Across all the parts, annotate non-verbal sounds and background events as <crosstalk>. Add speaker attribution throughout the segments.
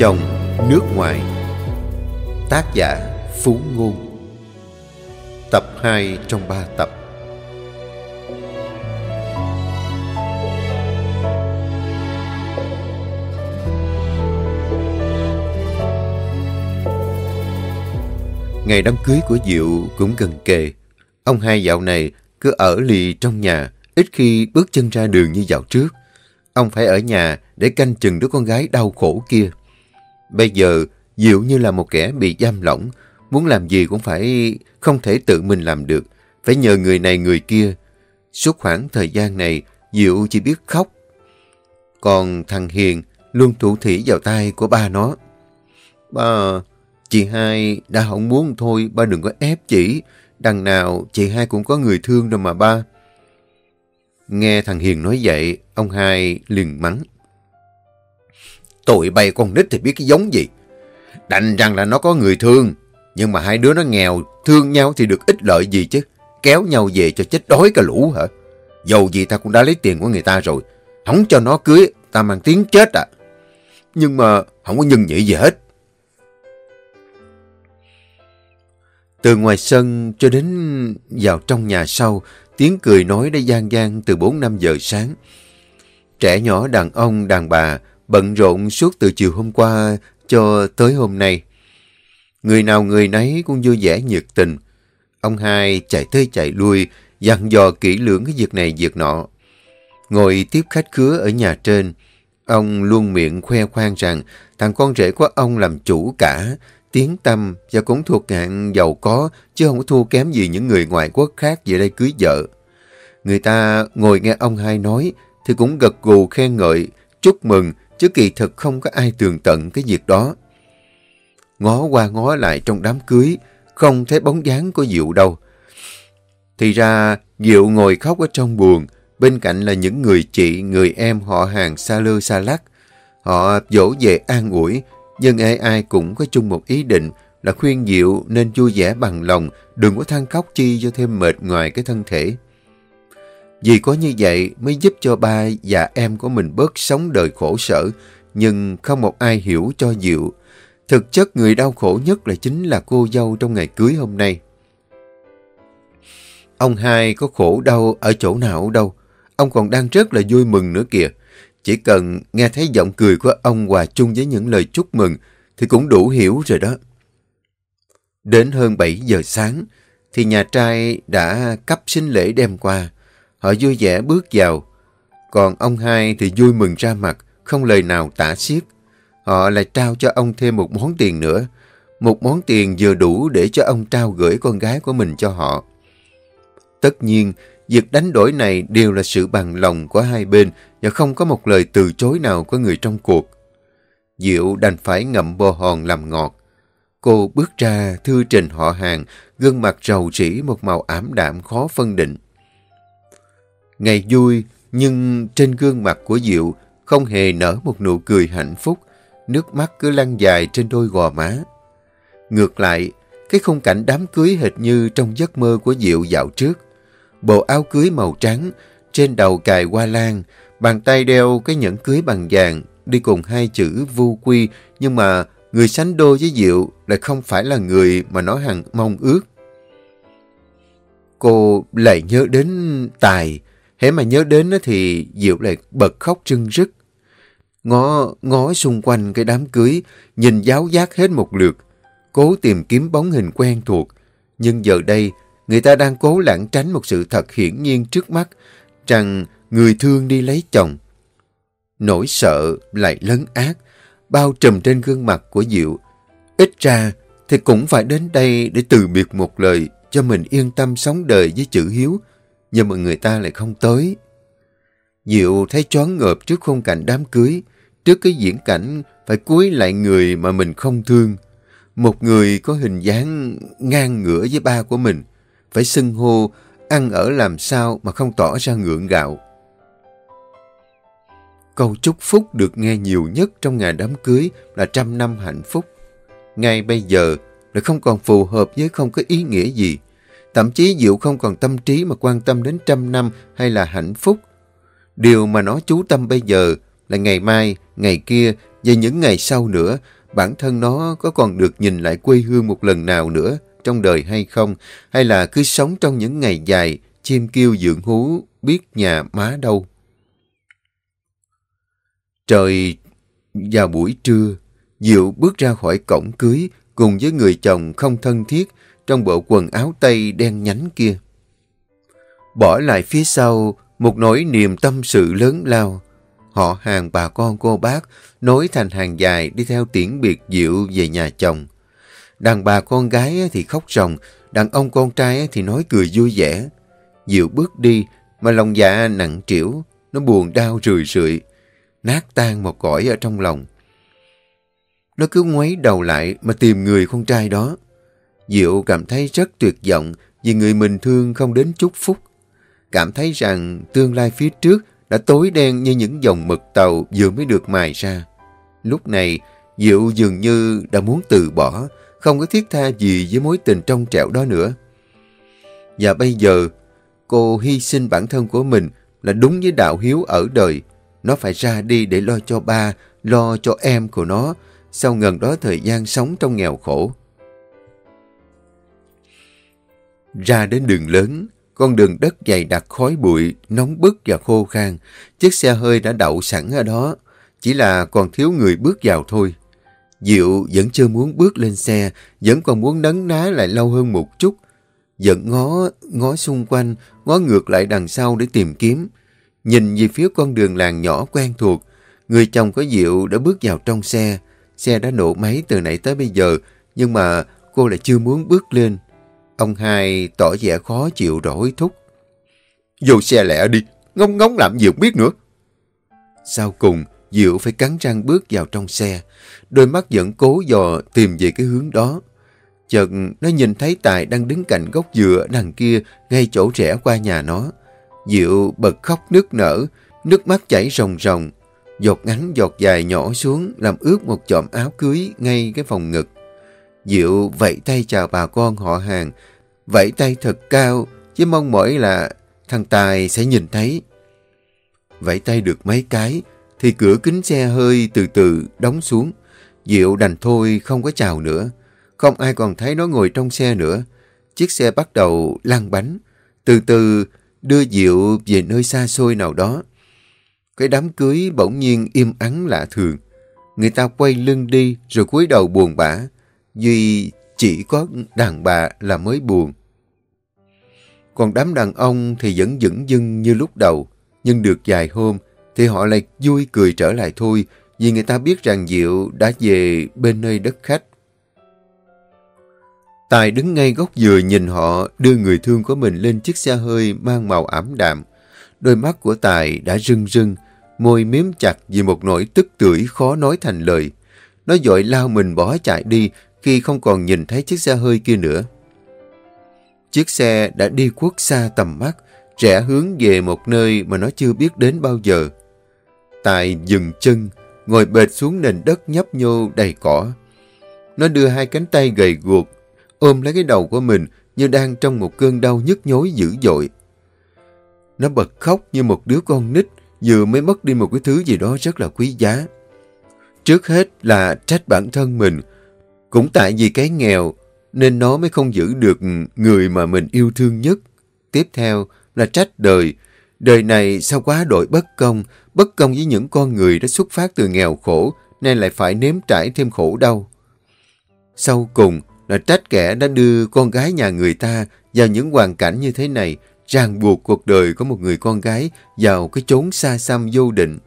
Speaker 1: Chồng nước ngoài. Tác giả Phú Ngôn Tập 2 trong 3 tập. Ngày đám cưới của Diệu cũng gần kề. Ông hai dạo này cứ ở lì trong nhà, Ít khi bước chân ra đường như dạo trước. Ông phải ở nhà để canh chừng đứa con gái đau khổ kia. Bây giờ, Diệu như là một kẻ bị giam lỏng, muốn làm gì cũng phải không thể tự mình làm được, phải nhờ người này người kia. Suốt khoảng thời gian này, Diệu chỉ biết khóc. Còn thằng Hiền luôn thủ thỉ vào tay của ba nó. Ba, chị hai đã không muốn thôi, ba đừng có ép chỉ. Đằng nào chị hai cũng có người thương đâu mà ba. Nghe thằng Hiền nói vậy, ông hai liền mắng. Tụi bay con nít thì biết cái giống gì. Đành rằng là nó có người thương, nhưng mà hai đứa nó nghèo, thương nhau thì được ích lợi gì chứ. Kéo nhau về cho chết đói cả lũ hả? Dầu gì ta cũng đã lấy tiền của người ta rồi. Không cho nó cưới, ta mang tiếng chết à. Nhưng mà không có nhân nhị gì hết. Từ ngoài sân cho đến vào trong nhà sau, tiếng cười nói đã gian gian từ 4-5 giờ sáng. Trẻ nhỏ đàn ông, đàn bà bận rộn suốt từ chiều hôm qua cho tới hôm nay. Người nào người nấy cũng vui vẻ nhiệt tình. Ông hai chạy tới chạy lui, dặn dò kỹ lưỡng cái việc này việc nọ. Ngồi tiếp khách khứa ở nhà trên, ông luôn miệng khoe khoang rằng thằng con rể của ông làm chủ cả, tiếng tâm và cũng thuộc hạng giàu có chứ không có thua kém gì những người ngoại quốc khác về đây cưới vợ. Người ta ngồi nghe ông hai nói thì cũng gật gù khen ngợi, chúc mừng chứ kỳ thực không có ai tường tận cái việc đó. Ngó qua ngó lại trong đám cưới, không thấy bóng dáng của Diệu đâu. Thì ra Diệu ngồi khóc ở trong buồn, bên cạnh là những người chị, người em họ hàng xa lơ xa lắc. Họ dỗ về an ủi, nhưng ai ai cũng có chung một ý định là khuyên Diệu nên vui vẻ bằng lòng, đừng có than khóc chi cho thêm mệt ngoài cái thân thể. Vì có như vậy mới giúp cho ba và em của mình bớt sống đời khổ sở, nhưng không một ai hiểu cho Diệu. Thực chất người đau khổ nhất là chính là cô dâu trong ngày cưới hôm nay. Ông hai có khổ đau ở chỗ nào đâu, ông còn đang rất là vui mừng nữa kìa. Chỉ cần nghe thấy giọng cười của ông hòa chung với những lời chúc mừng thì cũng đủ hiểu rồi đó. Đến hơn 7 giờ sáng thì nhà trai đã cấp sinh lễ đem qua. Họ vui vẻ bước vào. Còn ông hai thì vui mừng ra mặt, không lời nào tả xiết. Họ lại trao cho ông thêm một món tiền nữa. Một món tiền vừa đủ để cho ông trao gửi con gái của mình cho họ. Tất nhiên, việc đánh đổi này đều là sự bằng lòng của hai bên và không có một lời từ chối nào của người trong cuộc. Diệu đành phải ngậm bò hòn làm ngọt. Cô bước ra thư trình họ hàng, gương mặt rầu rĩ một màu ảm đạm khó phân định. Ngày vui, nhưng trên gương mặt của Diệu không hề nở một nụ cười hạnh phúc, nước mắt cứ lăn dài trên đôi gò má. Ngược lại, cái khung cảnh đám cưới hệt như trong giấc mơ của Diệu dạo trước. Bộ áo cưới màu trắng, trên đầu cài hoa lan, bàn tay đeo cái nhẫn cưới bằng vàng, đi cùng hai chữ vu quy, nhưng mà người sánh đôi với Diệu lại không phải là người mà nó hằng mong ước. Cô lại nhớ đến Tài, Hễ mà nhớ đến thì Diệu lại bật khóc chân rức. Ngó, ngó xung quanh cái đám cưới, nhìn giáo giác hết một lượt, cố tìm kiếm bóng hình quen thuộc. Nhưng giờ đây, người ta đang cố lãng tránh một sự thật hiển nhiên trước mắt, rằng người thương đi lấy chồng. Nỗi sợ lại lấn ác, bao trùm trên gương mặt của Diệu. Ít ra thì cũng phải đến đây để từ biệt một lời cho mình yên tâm sống đời với chữ hiếu, nhưng mà người ta lại không tới. Diệu thấy choáng ngợp trước khung cảnh đám cưới, trước cái diễn cảnh phải cúi lại người mà mình không thương. Một người có hình dáng ngang ngửa với ba của mình, phải xưng hô, ăn ở làm sao mà không tỏ ra ngượng gạo. Câu chúc phúc được nghe nhiều nhất trong ngày đám cưới là trăm năm hạnh phúc. Ngay bây giờ nó không còn phù hợp với không có ý nghĩa gì. Thậm chí Diệu không còn tâm trí mà quan tâm đến trăm năm hay là hạnh phúc. Điều mà nó chú tâm bây giờ là ngày mai, ngày kia Và những ngày sau nữa, bản thân nó có còn được nhìn lại quê hương một lần nào nữa trong đời hay không? Hay là cứ sống trong những ngày dài, chim kêu dưỡng hú, biết nhà má đâu? Trời vào buổi trưa, Diệu bước ra khỏi cổng cưới cùng với người chồng không thân thiết trong bộ quần áo tây đen nhánh kia. Bỏ lại phía sau một nỗi niềm tâm sự lớn lao. Họ hàng bà con cô bác nối thành hàng dài đi theo tiễn biệt Diệu về nhà chồng. Đàn bà con gái thì khóc ròng, đàn ông con trai thì nói cười vui vẻ. Diệu bước đi mà lòng dạ nặng trĩu, nó buồn đau rười rượi, nát tan một cõi ở trong lòng. Nó cứ ngoáy đầu lại mà tìm người con trai đó. Diệu cảm thấy rất tuyệt vọng vì người mình thương không đến chúc phúc. Cảm thấy rằng tương lai phía trước đã tối đen như những dòng mực tàu vừa mới được mài ra. Lúc này, Diệu dường như đã muốn từ bỏ, không có thiết tha gì với mối tình trong trẻo đó nữa. Và bây giờ, cô hy sinh bản thân của mình là đúng với đạo hiếu ở đời. Nó phải ra đi để lo cho ba, lo cho em của nó, sau ngần đó thời gian sống trong nghèo khổ. Ra đến đường lớn, con đường đất dày đặc khói bụi, nóng bức và khô khan. Chiếc xe hơi đã đậu sẵn ở đó, chỉ là còn thiếu người bước vào thôi. Diệu vẫn chưa muốn bước lên xe, vẫn còn muốn nấn ná lại lâu hơn một chút. Vẫn ngó, ngó xung quanh, ngó ngược lại đằng sau để tìm kiếm. Nhìn về phía con đường làng nhỏ quen thuộc, người chồng có Diệu đã bước vào trong xe. Xe đã nổ máy từ nãy tới bây giờ, nhưng mà cô lại chưa muốn bước lên. Ông hai tỏ vẻ khó chịu rỗi thúc. Vô xe lẹ đi, ngông ngóng làm gì không biết nữa. Sau cùng, Diệu phải cắn răng bước vào trong xe. Đôi mắt vẫn cố dò tìm về cái hướng đó. Chợt nó nhìn thấy Tài đang đứng cạnh gốc dừa đằng kia ngay chỗ rẽ qua nhà nó. Diệu bật khóc nức nở, nước mắt chảy ròng ròng. Giọt ngắn giọt dài nhỏ xuống làm ướt một chòm áo cưới ngay cái phòng ngực. Diệu vẫy tay chào bà con họ hàng, vẫy tay thật cao, chứ mong mỏi là thằng Tài sẽ nhìn thấy. Vẫy tay được mấy cái, thì cửa kính xe hơi từ từ đóng xuống. Diệu đành thôi không có chào nữa. Không ai còn thấy nó ngồi trong xe nữa. Chiếc xe bắt đầu lăn bánh, từ từ đưa Diệu về nơi xa xôi nào đó. Cái đám cưới bỗng nhiên im ắng lạ thường. Người ta quay lưng đi rồi cúi đầu buồn bã. Duy chỉ có đàn bà là mới buồn. Còn đám đàn ông thì vẫn dững dưng như lúc đầu. Nhưng được vài hôm thì họ lại vui cười trở lại thôi vì người ta biết rằng Diệu đã về bên nơi đất khách. Tài đứng ngay góc dừa nhìn họ đưa người thương của mình lên chiếc xe hơi mang màu ảm đạm. Đôi mắt của Tài đã rưng rưng, môi miếm chặt vì một nỗi tức tưởi khó nói thành lời. Nó dội lao mình bỏ chạy đi khi không còn nhìn thấy chiếc xe hơi kia nữa. Chiếc xe đã đi khuất xa tầm mắt, rẽ hướng về một nơi mà nó chưa biết đến bao giờ. Tài dừng chân, ngồi bệt xuống nền đất nhấp nhô đầy cỏ. Nó đưa hai cánh tay gầy guộc, ôm lấy cái đầu của mình như đang trong một cơn đau nhức nhối dữ dội. Nó bật khóc như một đứa con nít vừa mới mất đi một cái thứ gì đó rất là quý giá. Trước hết là trách bản thân mình, cũng tại vì cái nghèo nên nó mới không giữ được người mà mình yêu thương nhất. Tiếp theo là trách đời. Đời này sao quá đội bất công, bất công với những con người đã xuất phát từ nghèo khổ nên lại phải nếm trải thêm khổ đau. Sau cùng là trách kẻ đã đưa con gái nhà người ta vào những hoàn cảnh như thế này, ràng buộc cuộc đời của một người con gái vào cái chốn xa xăm vô định.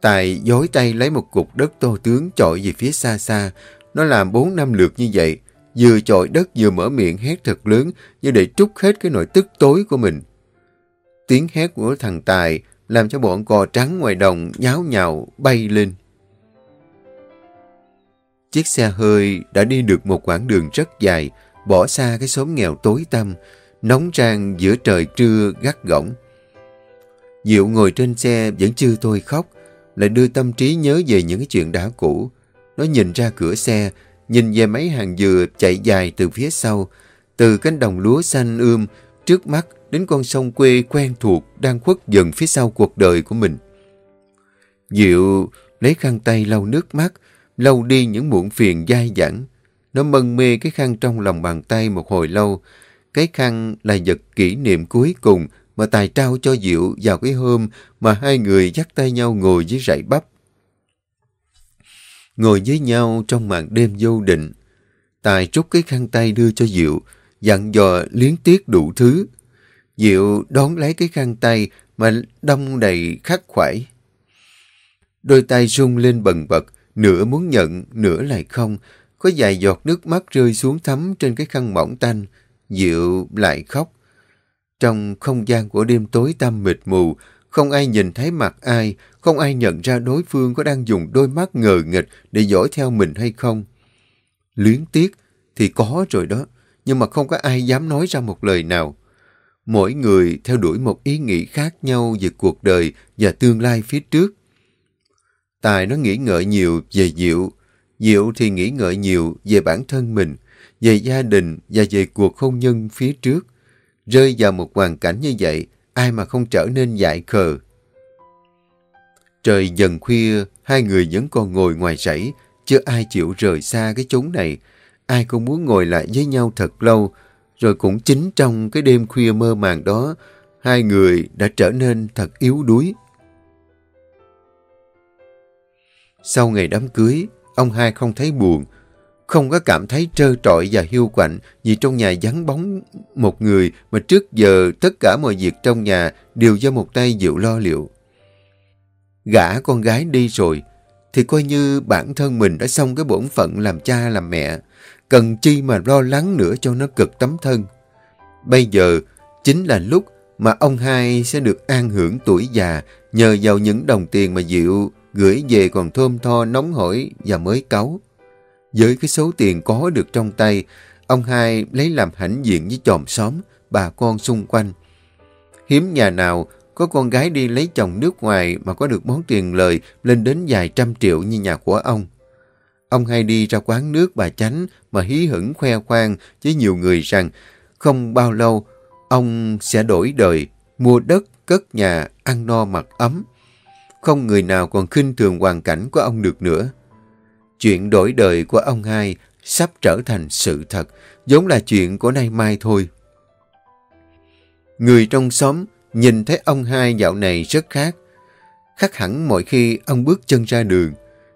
Speaker 1: Tài dối tay lấy một cục đất tô tướng chọi về phía xa xa. Nó làm bốn năm lượt như vậy, vừa chọi đất vừa mở miệng hét thật lớn như để trút hết cái nỗi tức tối của mình. Tiếng hét của thằng Tài làm cho bọn cò trắng ngoài đồng nháo nhào bay lên. Chiếc xe hơi đã đi được một quãng đường rất dài, bỏ xa cái xóm nghèo tối tăm, nóng rang giữa trời trưa gắt gỏng. Diệu ngồi trên xe vẫn chưa thôi khóc, lại đưa tâm trí nhớ về những cái chuyện đã cũ. Nó nhìn ra cửa xe, nhìn về mấy hàng dừa chạy dài từ phía sau, từ cánh đồng lúa xanh ươm trước mắt đến con sông quê quen thuộc đang khuất dần phía sau cuộc đời của mình. Diệu lấy khăn tay lau nước mắt, lau đi những muộn phiền dai dẳng. Nó mân mê cái khăn trong lòng bàn tay một hồi lâu. Cái khăn là vật kỷ niệm cuối cùng mà Tài trao cho Diệu vào cái hôm mà hai người dắt tay nhau ngồi dưới rảy bắp. Ngồi với nhau trong màn đêm vô định. Tài trút cái khăn tay đưa cho Diệu, dặn dò liến tiếc đủ thứ. Diệu đón lấy cái khăn tay mà đông đầy khắc khoải. Đôi tay rung lên bần bật, nửa muốn nhận, nửa lại không. Có vài giọt nước mắt rơi xuống thấm trên cái khăn mỏng tanh. Diệu lại khóc. Trong không gian của đêm tối tăm mịt mù, không ai nhìn thấy mặt ai, không ai nhận ra đối phương có đang dùng đôi mắt ngờ nghịch để dõi theo mình hay không. Luyến tiếc thì có rồi đó, nhưng mà không có ai dám nói ra một lời nào. Mỗi người theo đuổi một ý nghĩ khác nhau về cuộc đời và tương lai phía trước. Tài nó nghĩ ngợi nhiều về Diệu, Diệu thì nghĩ ngợi nhiều về bản thân mình, về gia đình và về cuộc hôn nhân phía trước. Rơi vào một hoàn cảnh như vậy, ai mà không trở nên dại khờ. Trời dần khuya, hai người vẫn còn ngồi ngoài rẫy, chưa ai chịu rời xa cái chốn này. Ai cũng muốn ngồi lại với nhau thật lâu, rồi cũng chính trong cái đêm khuya mơ màng đó, hai người đã trở nên thật yếu đuối. Sau ngày đám cưới, ông hai không thấy buồn, không có cảm thấy trơ trọi và hiu quạnh vì trong nhà vắng bóng một người mà trước giờ tất cả mọi việc trong nhà đều do một tay Diệu lo liệu. Gã con gái đi rồi thì coi như bản thân mình đã xong cái bổn phận làm cha làm mẹ, cần chi mà lo lắng nữa cho nó cực tấm thân. Bây giờ chính là lúc mà ông hai sẽ được an hưởng tuổi già nhờ vào những đồng tiền mà Diệu gửi về còn thơm tho nóng hổi và mới cáu. Với cái số tiền có được trong tay, ông hai lấy làm hãnh diện với chòm xóm, bà con xung quanh. Hiếm nhà nào có con gái đi lấy chồng nước ngoài mà có được món tiền lời lên đến vài trăm triệu như nhà của ông. Ông hay đi ra quán nước bà chánh mà hí hửng khoe khoang với nhiều người rằng không bao lâu ông sẽ đổi đời, mua đất, cất nhà, ăn no mặc ấm. Không người nào còn khinh thường hoàn cảnh của ông được nữa. Chuyện đổi đời của ông hai sắp trở thành sự thật, giống là chuyện của nay mai thôi. Người trong xóm nhìn thấy ông hai dạo này rất khác. Khác hẳn mỗi khi ông bước chân ra đường,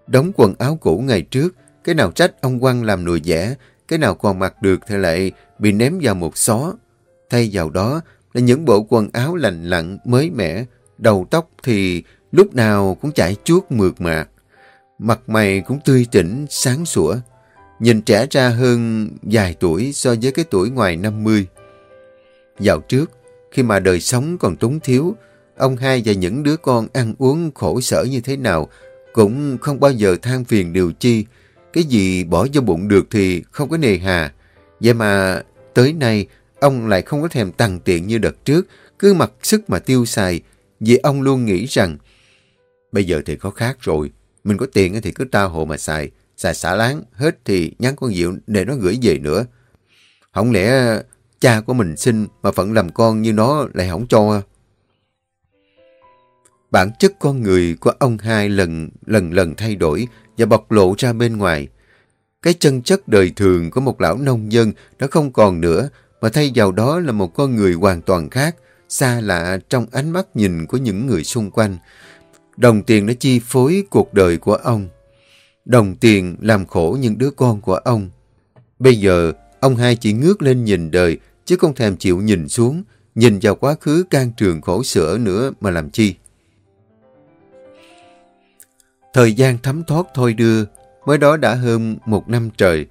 Speaker 1: đóng quần áo cũ ngày trước, cái nào trách ông quăng làm nồi vẽ, cái nào còn mặc được thì lại bị ném vào một xó. Thay vào đó là những bộ quần áo lành lặn, mới mẻ, đầu tóc thì lúc nào cũng chảy chuốt mượt mạc. Mặt mày cũng tươi tỉnh, sáng sủa. Nhìn trẻ ra hơn vài tuổi so với cái tuổi ngoài 50. Dạo trước, khi mà đời sống còn túng thiếu, ông hai và những đứa con ăn uống khổ sở như thế nào cũng không bao giờ than phiền điều chi. Cái gì bỏ vô bụng được thì không có nề hà. Vậy mà tới nay ông lại không có thèm tăng tiện như đợt trước, cứ mặc sức mà tiêu xài, vì ông luôn nghĩ rằng bây giờ thì có khác rồi, mình có tiền thì cứ trao hồ mà xài, xài xả láng, hết thì nhắn con Diệu để nó gửi về nữa. Không lẽ cha của mình sinh mà phận làm con như nó lại không cho. À? Bản chất con người của ông hai lần lần lần thay đổi và bộc lộ ra bên ngoài. Cái chân chất đời thường của một lão nông dân đã không còn nữa mà thay vào đó là một con người hoàn toàn khác, xa lạ trong ánh mắt nhìn của những người xung quanh. Đồng tiền đã chi phối cuộc đời của ông. Đồng tiền làm khổ những đứa con của ông. Bây giờ, ông hai chỉ ngước lên nhìn đời, chứ không thèm chịu nhìn xuống, nhìn vào quá khứ can trường khổ sở nữa mà làm chi. Thời gian thấm thoát thôi đưa, mới đó đã hơn một năm trời,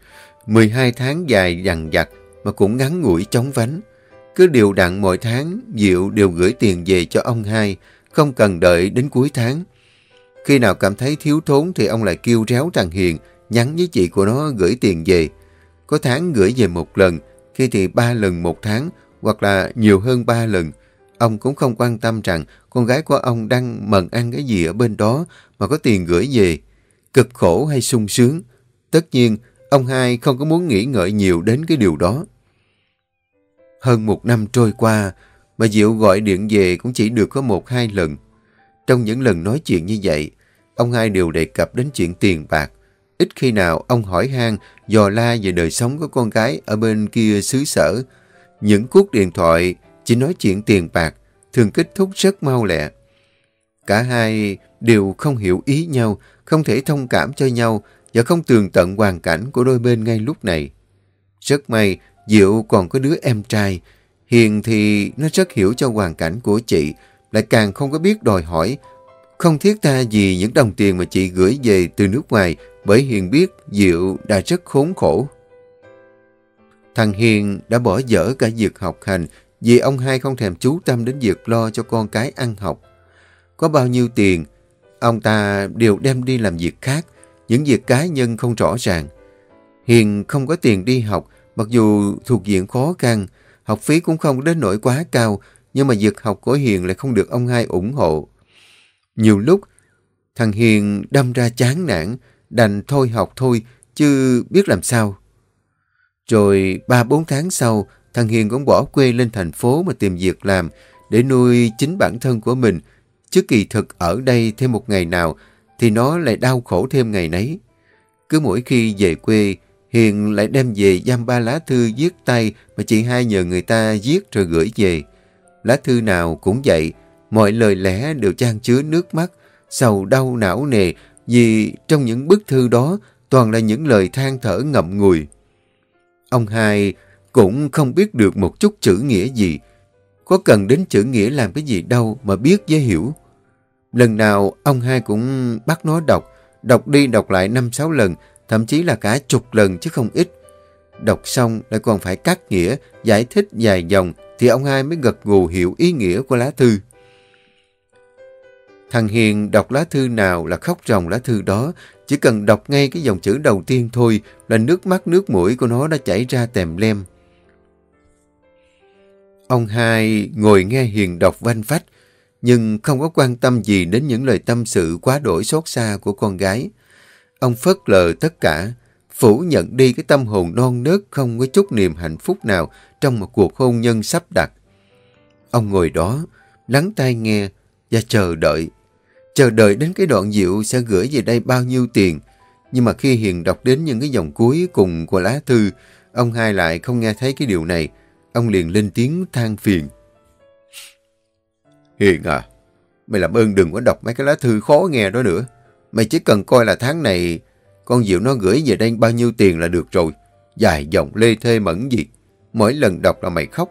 Speaker 1: 12 tháng dài dằn dặt mà cũng ngắn ngủi chóng vánh. Cứ điều đặn mỗi tháng, Diệu đều gửi tiền về cho ông hai, không cần đợi đến cuối tháng. Khi nào cảm thấy thiếu thốn thì ông lại kêu réo thằng Hiền, nhắn với chị của nó gửi tiền về. Có tháng gửi về một lần, khi thì ba lần một tháng, hoặc là nhiều hơn ba lần. Ông cũng không quan tâm rằng con gái của ông đang mần ăn cái gì ở bên đó mà có tiền gửi về. Cực khổ hay sung sướng. Tất nhiên, ông hai không có muốn nghĩ ngợi nhiều đến cái điều đó. Hơn một năm trôi qua, mà Diệu gọi điện về cũng chỉ được có một hai lần. Trong những lần nói chuyện như vậy, ông hai đều đề cập đến chuyện tiền bạc. Ít khi nào ông hỏi han dò la về đời sống của con gái ở bên kia xứ sở. Những cuộc điện thoại chỉ nói chuyện tiền bạc, thường kết thúc rất mau lẹ. Cả hai đều không hiểu ý nhau, không thể thông cảm cho nhau và không tường tận hoàn cảnh của đôi bên ngay lúc này. Rất may, Diệu còn có đứa em trai. Hiền thì nó rất hiểu cho hoàn cảnh của chị, lại càng không có biết đòi hỏi. Không thiết tha gì những đồng tiền mà chị gửi về từ nước ngoài bởi Hiền biết Diệu đã rất khốn khổ. Thằng Hiền đã bỏ dở cả việc học hành vì ông hai không thèm chú tâm đến việc lo cho con cái ăn học. Có bao nhiêu tiền, ông ta đều đem đi làm việc khác, những việc cá nhân không rõ ràng. Hiền không có tiền đi học, mặc dù thuộc diện khó khăn, học phí cũng không đến nỗi quá cao, nhưng mà việc học của Hiền lại không được ông hai ủng hộ. Nhiều lúc, thằng Hiền đâm ra chán nản, đành thôi học thôi, chứ biết làm sao. Rồi ba bốn tháng sau, thằng Hiền cũng bỏ quê lên thành phố mà tìm việc làm để nuôi chính bản thân của mình. Chứ kỳ thực ở đây thêm một ngày nào thì nó lại đau khổ thêm ngày nấy. Cứ mỗi khi về quê, Hiền lại đem về giam ba lá thư viết tay mà chị hai nhờ người ta viết rồi gửi về. Lá thư nào cũng vậy, mọi lời lẽ đều trang chứa nước mắt, sầu đau não nề vì trong những bức thư đó toàn là những lời than thở ngậm ngùi. Ông hai cũng không biết được một chút chữ nghĩa gì. Có cần đến chữ nghĩa làm cái gì đâu mà biết với hiểu. Lần nào ông hai cũng bắt nó đọc, đọc đi đọc lại năm sáu lần, thậm chí là cả chục lần chứ không ít. Đọc xong lại còn phải cắt nghĩa, giải thích dài dòng thì ông hai mới gật gù hiểu ý nghĩa của lá thư. Thằng Hiền đọc lá thư nào là khóc ròng lá thư đó, chỉ cần đọc ngay cái dòng chữ đầu tiên thôi là nước mắt nước mũi của nó đã chảy ra tèm lem. Ông hai ngồi nghe Hiền đọc vanh vách, nhưng không có quan tâm gì đến những lời tâm sự quá đổi xót xa của con gái. Ông phớt lờ tất cả, phủ nhận đi cái tâm hồn non nớt không có chút niềm hạnh phúc nào trong một cuộc hôn nhân sắp đặt. Ông ngồi đó, lắng tai nghe và chờ đợi. Chờ đợi đến cái đoạn Diệu sẽ gửi về đây bao nhiêu tiền. Nhưng mà khi Hiền đọc đến những cái dòng cuối cùng của lá thư, ông hai lại không nghe thấy cái điều này. Ông liền lên tiếng than phiền. Hiền à, mày làm ơn đừng có đọc mấy cái lá thư khó nghe đó nữa. Mày chỉ cần coi là tháng này con Diệu nó gửi về đây bao nhiêu tiền là được rồi. Dài dòng lê thê mẫn gì. Mỗi lần đọc là mày khóc.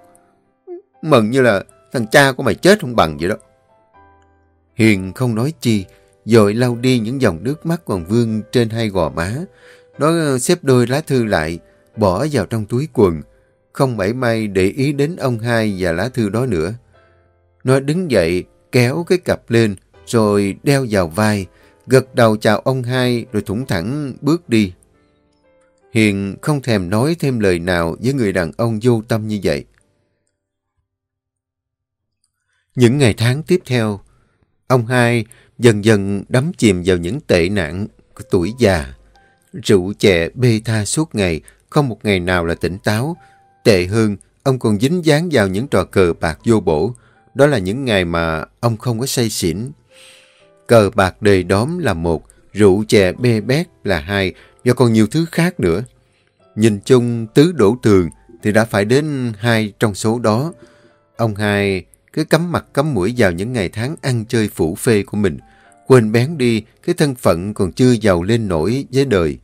Speaker 1: Mừng như là thằng cha của mày chết không bằng vậy đó. Hiền không nói chi, rồi lau đi những dòng nước mắt còn vương trên hai gò má. Nó xếp đôi lá thư lại, bỏ vào trong túi quần, không mảy may để ý đến ông hai và lá thư đó nữa. Nó đứng dậy, kéo cái cặp lên, rồi đeo vào vai, gật đầu chào ông hai rồi thủng thẳng bước đi. Hiền không thèm nói thêm lời nào với người đàn ông vô tâm như vậy. Những ngày tháng tiếp theo, ông hai dần dần đắm chìm vào những tệ nạn của tuổi già. Rượu chè bê tha suốt ngày, không một ngày nào là tỉnh táo. Tệ hơn, ông còn dính dáng vào những trò cờ bạc vô bổ. Đó là những ngày mà ông không có say xỉn. Cờ bạc đầy đóm là một, rượu chè bê bét là hai, và còn nhiều thứ khác nữa. Nhìn chung tứ đổ tường thì đã phải đến hai trong số đó. Ông hai cứ cắm mặt cắm mũi vào những ngày tháng ăn chơi phủ phê của mình, quên bén đi cái thân phận còn chưa giàu lên nổi với đời.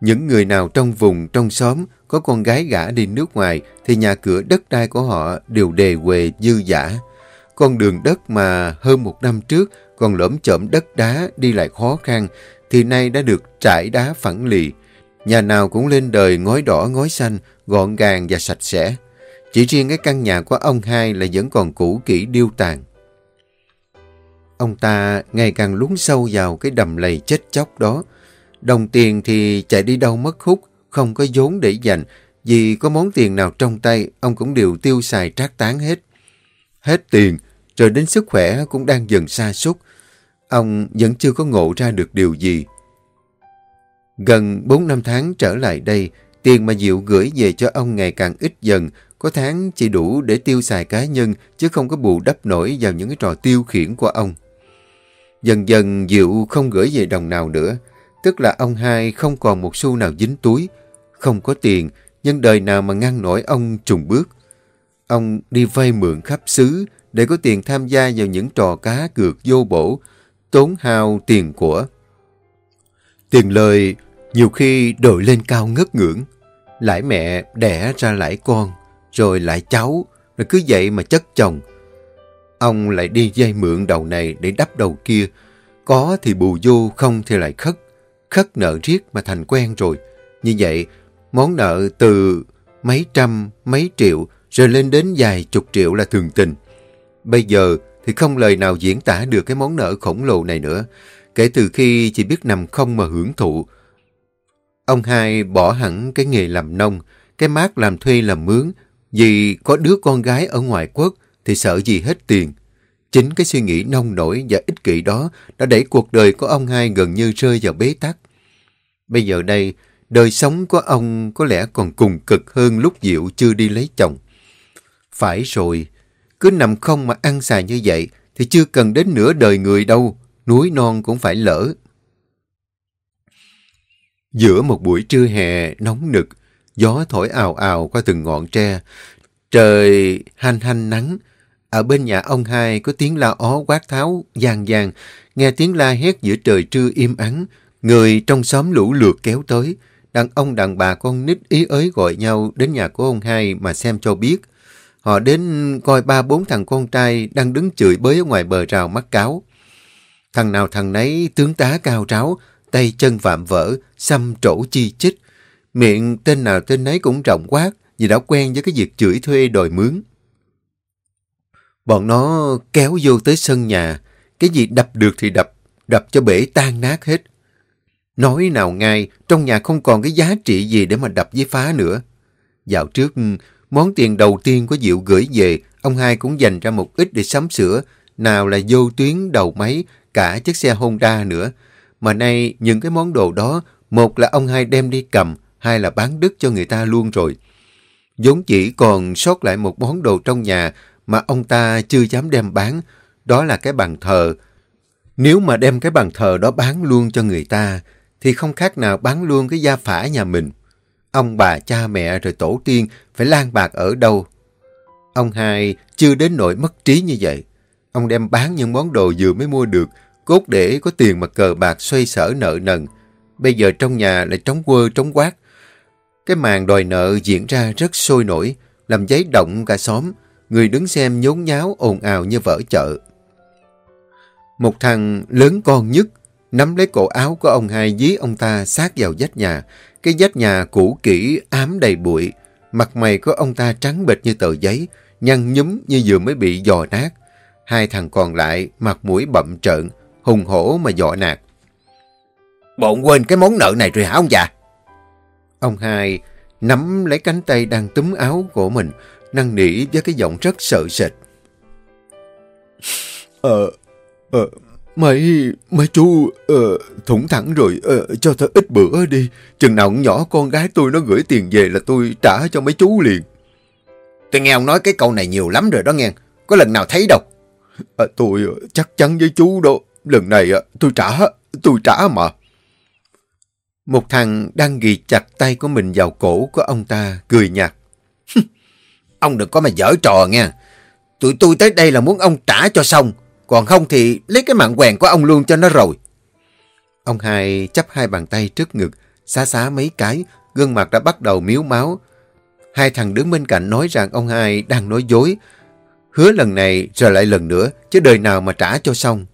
Speaker 1: Những người nào trong vùng, trong xóm có con gái gả đi nước ngoài thì nhà cửa đất đai của họ đều đề quề dư giả. Con đường đất mà hơn một năm trước còn lõm chởm đất đá đi lại khó khăn thì nay đã được trải đá phẳng lì. Nhà nào cũng lên đời ngói đỏ ngói xanh, gọn gàng và sạch sẽ. Chỉ riêng cái căn nhà của ông hai là vẫn còn cũ kỹ điêu tàn. Ông ta ngày càng lún sâu vào cái đầm lầy chết chóc đó. Đồng tiền thì chạy đi đâu mất hút, không có vốn để dành. Vì có món tiền nào trong tay, ông cũng đều tiêu xài trác tán hết. Hết tiền, rồi đến sức khỏe cũng đang dần sa sút Ông vẫn chưa có ngộ ra được điều gì. Gần 4 năm tháng trở lại đây, tiền mà Diệu gửi về cho ông ngày càng ít dần, có tháng chỉ đủ để tiêu xài cá nhân chứ không có bù đắp nổi vào những cái trò tiêu khiển của ông. Dần dần Diệu không gửi về đồng nào nữa. Tức là ông hai không còn một xu nào dính túi. Không có tiền, nhưng đời nào mà ngăn nổi ông trùng bước. Ông đi vay mượn khắp xứ để có tiền tham gia vào những trò cá cược vô bổ, tốn hao tiền của. Tiền lời nhiều khi đội lên cao ngất ngưỡng. Lãi mẹ đẻ ra lãi con, rồi lại cháu, rồi cứ vậy mà chất chồng. Ông lại đi dây mượn đầu này để đắp đầu kia. Có thì bù vô, không thì lại khất. Khất nợ riết mà thành quen rồi. Như vậy, món nợ từ mấy trăm, mấy triệu, rồi lên đến vài chục triệu là thường tình. Bây giờ thì không lời nào diễn tả được cái món nợ khổng lồ này nữa. Kể từ khi chỉ biết nằm không mà hưởng thụ. Ông hai bỏ hẳn cái nghề làm nông, cái mát làm thuê làm mướn, vì có đứa con gái ở ngoài quốc thì sợ gì hết tiền. Chính cái suy nghĩ nông nổi và ích kỷ đó đã đẩy cuộc đời của ông hai gần như rơi vào bế tắc. Bây giờ đây, đời sống của ông có lẽ còn cùng cực hơn lúc Diệu chưa đi lấy chồng. Phải rồi, cứ nằm không mà ăn xài như vậy thì chưa cần đến nửa đời người đâu, núi non cũng phải lỡ. Giữa một buổi trưa hè nóng nực, gió thổi ào ào qua từng ngọn tre, trời hanh hanh nắng. Ở bên nhà ông hai có tiếng la ó quát tháo, giang giang, nghe tiếng la hét giữa trời trưa im ắng, người trong xóm lũ lượt kéo tới. Đàn ông đàn bà con nít ý ới gọi nhau đến nhà của ông hai mà xem cho biết. Họ đến coi ba bốn thằng con trai đang đứng chửi bới ở ngoài bờ rào mắt cáo. Thằng nào thằng nấy tướng tá cao tráo, tay chân vạm vỡ, xăm trổ chi chích. Miệng tên nào tên nấy cũng rộng quát vì đã quen với cái việc chửi thuê đòi mướn. Bọn nó kéo vô tới sân nhà, cái gì đập được thì đập, đập cho bể tan nát hết. Nói nào ngay, trong nhà không còn cái giá trị gì để mà đập với phá nữa. Dạo trước, món tiền đầu tiên của Diệu gửi về, ông hai cũng dành ra một ít để sắm sửa, nào là vô tuyến đầu máy, cả chiếc xe Honda nữa. Mà nay, những cái món đồ đó, một là ông hai đem đi cầm, hai là bán đứt cho người ta luôn rồi. vốn chỉ còn sót lại một món đồ trong nhà mà ông ta chưa dám đem bán, đó là cái bàn thờ. Nếu mà đem cái bàn thờ đó bán luôn cho người ta, thì không khác nào bán luôn cái gia phả nhà mình. Ông bà, cha mẹ rồi tổ tiên phải lan bạc ở đâu. Ông hai chưa đến nỗi mất trí như vậy. Ông đem bán những món đồ vừa mới mua được, cốt để có tiền mà cờ bạc xoay sở nợ nần. Bây giờ trong nhà lại trống quơ trống quát. Cái màn đòi nợ diễn ra rất sôi nổi, làm giấy động cả xóm. Người đứng xem nhốn nháo ồn ào như vỡ chợ. Một thằng lớn con nhất nắm lấy cổ áo của ông hai dí ông ta sát vào vách nhà. Cái vách nhà cũ kỹ ám đầy bụi. Mặt mày của ông ta trắng bệch như tờ giấy, nhăn nhúm như vừa mới bị dò nát. Hai thằng còn lại mặt mũi bậm trợn, hùng hổ mà dọ nạt. Bọn quên cái món nợ này rồi hả ông già? Ông hai nắm lấy cánh tay đang túm áo của mình, năn nỉ với cái giọng rất sợ sệt. Ờ, ờ, mấy, mấy chú ờ, thủng thẳng rồi, ờ, cho tao ít bữa đi. Chừng nào nhỏ con gái tôi nó gửi tiền về là tôi trả cho mấy chú liền. Tôi nghe ông nói cái câu này nhiều lắm rồi đó nghe. Có lần nào thấy đâu. À, tôi chắc chắn với chú đó. Lần này tôi trả, tôi trả mà. Một thằng đang ghi chặt tay của mình vào cổ của ông ta, cười nhạt. ông đừng có mà dở trò nha. Tụi tôi tới đây là muốn ông trả cho xong. Còn không thì lấy cái mạng quèn của ông luôn cho nó rồi. Ông hai chấp hai bàn tay trước ngực, xá xá mấy cái, gương mặt đã bắt đầu miếu máu. Hai thằng đứng bên cạnh nói rằng ông hai đang nói dối. Hứa lần này rồi lại lần nữa, chứ đời nào mà trả cho xong.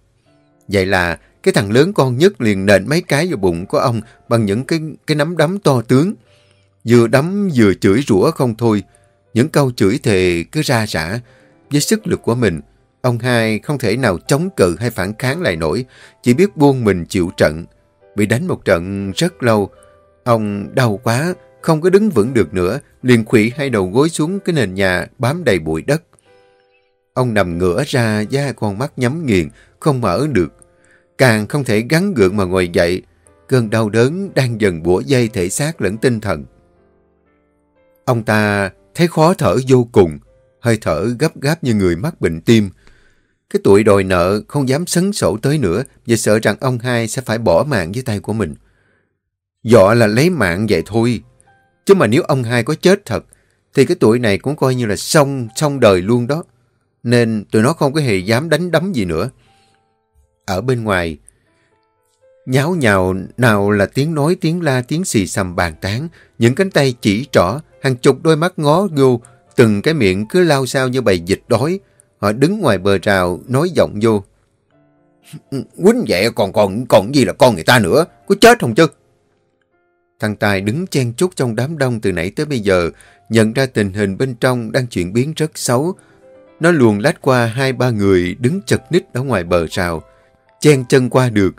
Speaker 1: Vậy là cái thằng lớn con nhất liền nện mấy cái vào bụng của ông bằng những cái, cái nắm đấm to tướng. Vừa đấm vừa chửi rủa không thôi. Những câu chửi thề cứ ra rã. Với sức lực của mình, ông hai không thể nào chống cự hay phản kháng lại nổi. Chỉ biết buông mình chịu trận. Bị đánh một trận rất lâu. Ông đau quá, không có đứng vững được nữa. Liền khủy hai đầu gối xuống cái nền nhà bám đầy bụi đất. Ông nằm ngửa ra da con mắt nhắm nghiền, không mở được càng không thể gắn gượng mà ngồi dậy. Cơn đau đớn đang dần bủa dây thể xác lẫn tinh thần. Ông ta thấy khó thở vô cùng, hơi thở gấp gáp như người mắc bệnh tim. Cái tuổi đòi nợ không dám sấn sổ tới nữa vì sợ rằng ông hai sẽ phải bỏ mạng dưới tay của mình. Dọ là lấy mạng vậy thôi. Chứ mà nếu ông hai có chết thật thì cái tuổi này cũng coi như là xong, xong đời luôn đó. Nên tụi nó không có hề dám đánh đấm gì nữa. Ở bên ngoài, nháo nhào nào là tiếng nói, tiếng la, tiếng xì xầm bàn tán, những cánh tay chỉ trỏ, hàng chục đôi mắt ngó vô, từng cái miệng cứ lao sao như bầy dịch đói. Họ đứng ngoài bờ rào, nói giọng vô. <laughs> Quýnh vậy còn còn còn gì là con người ta nữa, có chết không chứ? Thằng Tài đứng chen chúc trong đám đông từ nãy tới bây giờ, nhận ra tình hình bên trong đang chuyển biến rất xấu. Nó luồn lách qua hai ba người đứng chật ních ở ngoài bờ rào, chen chân qua được.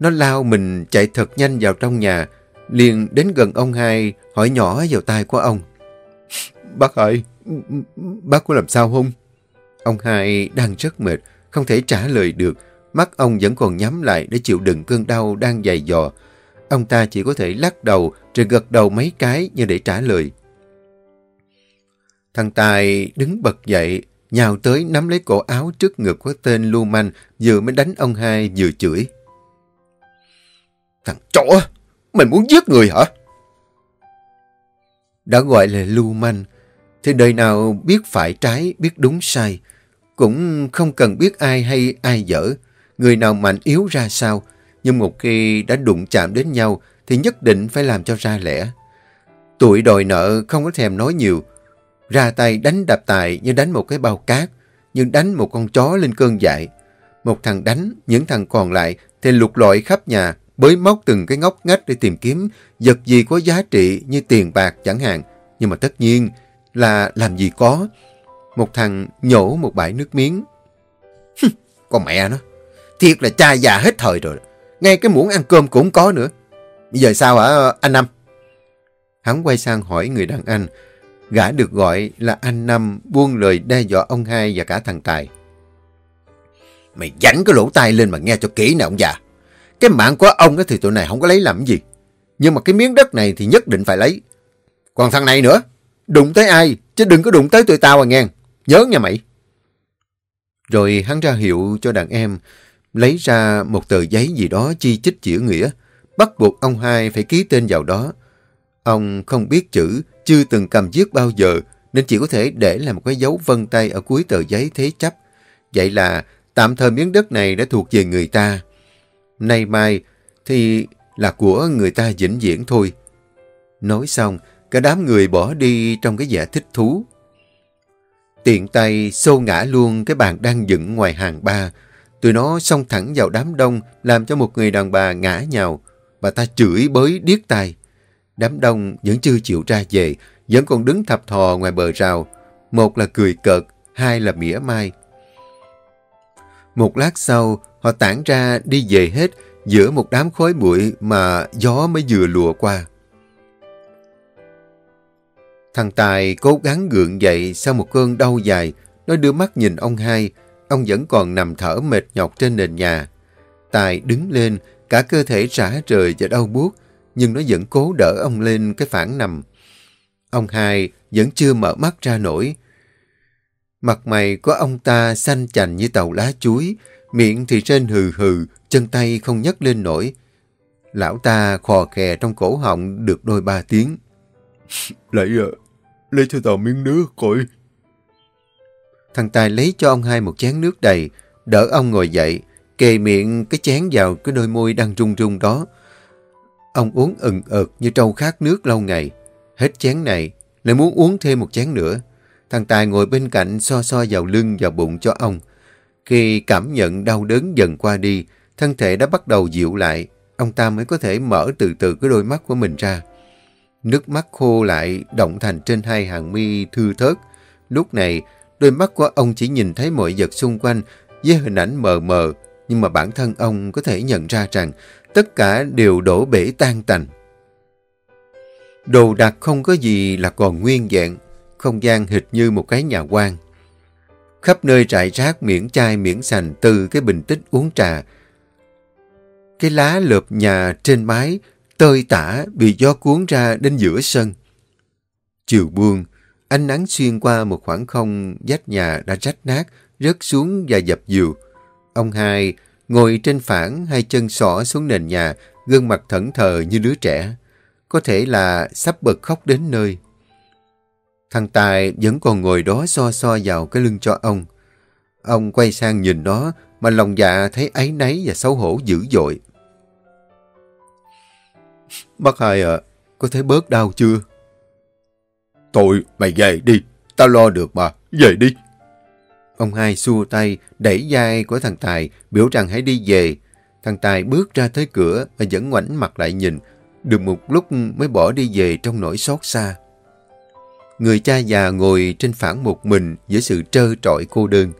Speaker 1: Nó lao mình chạy thật nhanh vào trong nhà, liền đến gần ông hai hỏi nhỏ vào tai của ông. <laughs> Bác ơi, bác có làm sao không? Ông hai đang rất mệt, không thể trả lời được. Mắt ông vẫn còn nhắm lại để chịu đựng cơn đau đang dày dò. Ông ta chỉ có thể lắc đầu rồi gật đầu mấy cái như để trả lời. Thằng Tài đứng bật dậy, nhào tới nắm lấy cổ áo trước ngực của tên lưu manh vừa mới đánh ông hai vừa chửi. Thằng chó, mày muốn giết người hả? Đã gọi là lưu manh, thì đời nào biết phải trái, biết đúng sai. Cũng không cần biết ai hay ai dở, người nào mạnh yếu ra sao. Nhưng một khi đã đụng chạm đến nhau thì nhất định phải làm cho ra lẽ. Tuổi đòi nợ không có thèm nói nhiều. Ra tay đánh đập tài như đánh một cái bao cát, nhưng đánh một con chó lên cơn dại. Một thằng đánh, những thằng còn lại thì lục lọi khắp nhà, bới móc từng cái ngóc ngách để tìm kiếm vật gì có giá trị như tiền bạc chẳng hạn. Nhưng mà tất nhiên là làm gì có. Một thằng nhổ một bãi nước miếng. Con mẹ nó, thiệt là cha già hết thời rồi. Ngay cái muỗng ăn cơm cũng có nữa. Bây giờ sao hả anh Năm? Hắn quay sang hỏi người đàn anh. Gã được gọi là anh Năm buông lời đe dọa ông hai và cả thằng Tài. Mày dánh cái lỗ tai lên mà nghe cho kỹ nè ông già. Cái mạng của ông thì tụi này không có lấy làm gì. Nhưng mà cái miếng đất này thì nhất định phải lấy. Còn thằng này nữa, đụng tới ai, chứ đừng có đụng tới tụi tao à nghe. Nhớ nha mày. Rồi hắn ra hiệu cho đàn em lấy ra một tờ giấy gì đó chi chích chữ nghĩa, bắt buộc ông hai phải ký tên vào đó. Ông không biết chữ, chưa từng cầm viết bao giờ, nên chỉ có thể để làm một cái dấu vân tay ở cuối tờ giấy thế chấp. Vậy là tạm thời miếng đất này đã thuộc về người ta. Nay mai thì là của người ta vĩnh viễn thôi. Nói xong, cả đám người bỏ đi trong cái vẻ thích thú. Tiện tay xô ngã luôn cái bàn đang dựng ngoài hàng ba. Tụi nó xông thẳng vào đám đông làm cho một người đàn bà ngã nhào. Bà ta chửi bới điếc tai. Đám đông vẫn chưa chịu ra về, vẫn còn đứng thập thò ngoài bờ rào. Một là cười cợt, hai là mỉa mai. Một lát sau, họ tản ra đi về hết giữa một đám khói bụi mà gió mới vừa lùa qua. Thằng Tài cố gắng gượng dậy sau một cơn đau dài. Nó đưa mắt nhìn ông hai. Ông vẫn còn nằm thở mệt nhọc trên nền nhà. Tài đứng lên, cả cơ thể rã rời và đau buốt, nhưng nó vẫn cố đỡ ông lên cái phản nằm. Ông hai vẫn chưa mở mắt ra nổi. Mặt mày của ông ta xanh chành như tàu lá chuối, miệng thì trên hừ hừ, chân tay không nhấc lên nổi. Lão ta khò khè trong cổ họng được đôi ba tiếng. <laughs> Lấy à, lấy cho tao miếng nước coi. Thằng Tài lấy cho ông hai một chén nước đầy, đỡ ông ngồi dậy, kề miệng cái chén vào cái đôi môi đang rung rung đó. Ông uống ừng ực như trâu khát nước lâu ngày. Hết chén này, lại muốn uống thêm một chén nữa. Thằng Tài ngồi bên cạnh so so vào lưng vào bụng cho ông. Khi cảm nhận đau đớn dần qua đi, thân thể đã bắt đầu dịu lại, ông ta mới có thể mở từ từ cái đôi mắt của mình ra. Nước mắt khô lại, động thành trên hai hàng mi thư thớt. Lúc này, đôi mắt của ông chỉ nhìn thấy mọi vật xung quanh với hình ảnh mờ mờ, nhưng mà bản thân ông có thể nhận ra rằng tất cả đều đổ bể tan tành. Đồ đạc không có gì là còn nguyên vẹn, không gian hệt như một cái nhà quan. Khắp nơi trại rác miễn chai miễn sành từ cái bình tích uống trà. Cái lá lợp nhà trên mái tơi tả bị gió cuốn ra đến giữa sân. Chiều buông, ánh nắng xuyên qua một khoảng không vách nhà đã rách nát, rớt xuống và dập dìu. Ông hai ngồi trên phản, hai chân xỏ xuống nền nhà, gương mặt thẫn thờ như đứa trẻ. Có thể là sắp bật khóc đến nơi. Thằng Tài vẫn còn ngồi đó so so vào cái lưng cho ông. Ông quay sang nhìn nó mà lòng dạ thấy áy náy và xấu hổ dữ dội. Bác hai à, có thấy bớt đau chưa?
Speaker 2: Thôi, mày về đi, tao lo được mà, về đi.
Speaker 1: Ông hai xua tay, đẩy vai của thằng Tài, biểu rằng hãy đi về. Thằng Tài bước ra tới cửa và vẫn ngoảnh mặt lại nhìn, được một lúc mới bỏ đi về trong nỗi xót xa. Người cha già ngồi trên phản một mình với sự trơ trọi cô đơn.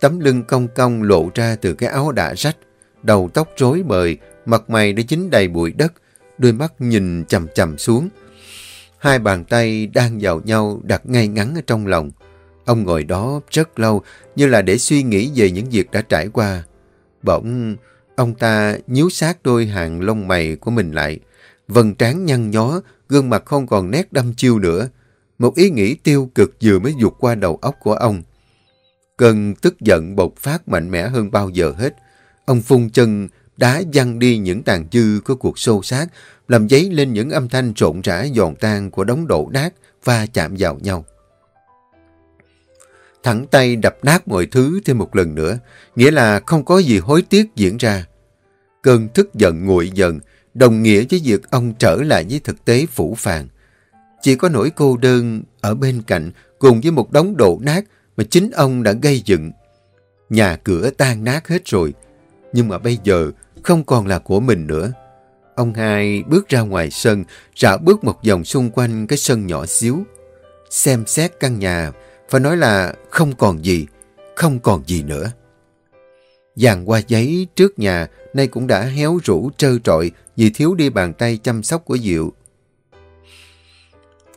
Speaker 1: Tấm lưng cong cong lộ ra từ cái áo đã rách, đầu tóc rối bời, mặt mày đã dính đầy bụi đất, đôi mắt nhìn chầm chầm xuống. Hai bàn tay đang vào nhau đặt ngay ngắn ở trong lòng. Ông ngồi đó rất lâu như là để suy nghĩ về những việc đã trải qua. Bỗng, ông ta nhíu sát đôi hàng lông mày của mình lại. Vần trán nhăn nhó, gương mặt không còn nét đâm chiêu nữa. Một ý nghĩ tiêu cực vừa mới dục qua đầu óc của ông. Cơn tức giận bộc phát mạnh mẽ hơn bao giờ hết. Ông phun chân đá văng đi những tàn dư của cuộc xô xát, làm dấy lên những âm thanh trộn rã giòn tan của đống đổ nát và chạm vào nhau. Thẳng tay đập nát mọi thứ thêm một lần nữa, nghĩa là không có gì hối tiếc diễn ra. Cơn thức giận nguội dần, đồng nghĩa với việc ông trở lại với thực tế phủ phàng. Chỉ có nỗi cô đơn ở bên cạnh cùng với một đống đổ nát mà chính ông đã gây dựng. Nhà cửa tan nát hết rồi, nhưng mà bây giờ không còn là của mình nữa. Ông hai bước ra ngoài sân, rảo bước một vòng xung quanh cái sân nhỏ xíu. Xem xét căn nhà, phải nói là không còn gì, không còn gì nữa. Dàn qua giấy trước nhà nay cũng đã héo rũ trơ trọi vì thiếu đi bàn tay chăm sóc của Diệu.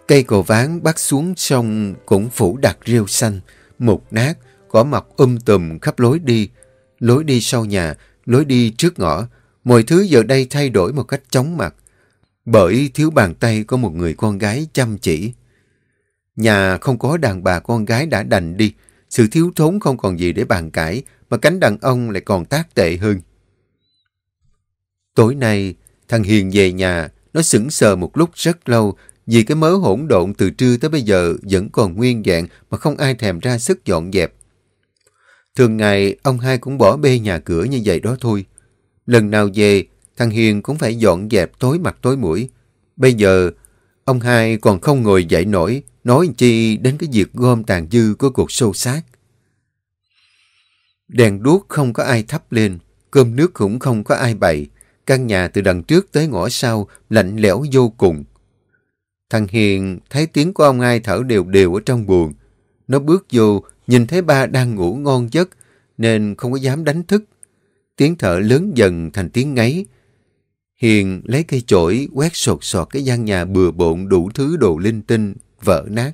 Speaker 1: Cây cầu ván bắt xuống sông cũng phủ đặt rêu xanh, mục nát, cỏ mọc um tùm khắp lối đi. Lối đi sau nhà, lối đi trước ngõ, mọi thứ giờ đây thay đổi một cách chóng mặt. Bởi thiếu bàn tay có một người con gái chăm chỉ. Nhà không có đàn bà con gái đã đành đi, sự thiếu thốn không còn gì để bàn cãi, mà cánh đàn ông lại còn tác tệ hơn. Tối nay, thằng Hiền về nhà, nó sững sờ một lúc rất lâu, vì cái mớ hỗn độn từ trưa tới bây giờ vẫn còn nguyên dạng mà không ai thèm ra sức dọn dẹp. Thường ngày, ông hai cũng bỏ bê nhà cửa như vậy đó thôi. Lần nào về, thằng Hiền cũng phải dọn dẹp tối mặt tối mũi. Bây giờ, ông hai còn không ngồi dậy nổi, nói chi đến cái việc gom tàn dư của cuộc sâu sát. Đèn đuốc không có ai thắp lên, cơm nước cũng không có ai bày. Căn nhà từ đằng trước tới ngõ sau lạnh lẽo vô cùng. Thằng Hiền thấy tiếng của ông ai thở đều đều ở trong buồng. Nó bước vô, nhìn thấy ba đang ngủ ngon giấc, nên không có dám đánh thức. Tiếng thở lớn dần thành tiếng ngáy. Hiền lấy cây chổi quét sột sọt cái gian nhà bừa bộn đủ thứ đồ linh tinh, vỡ nát.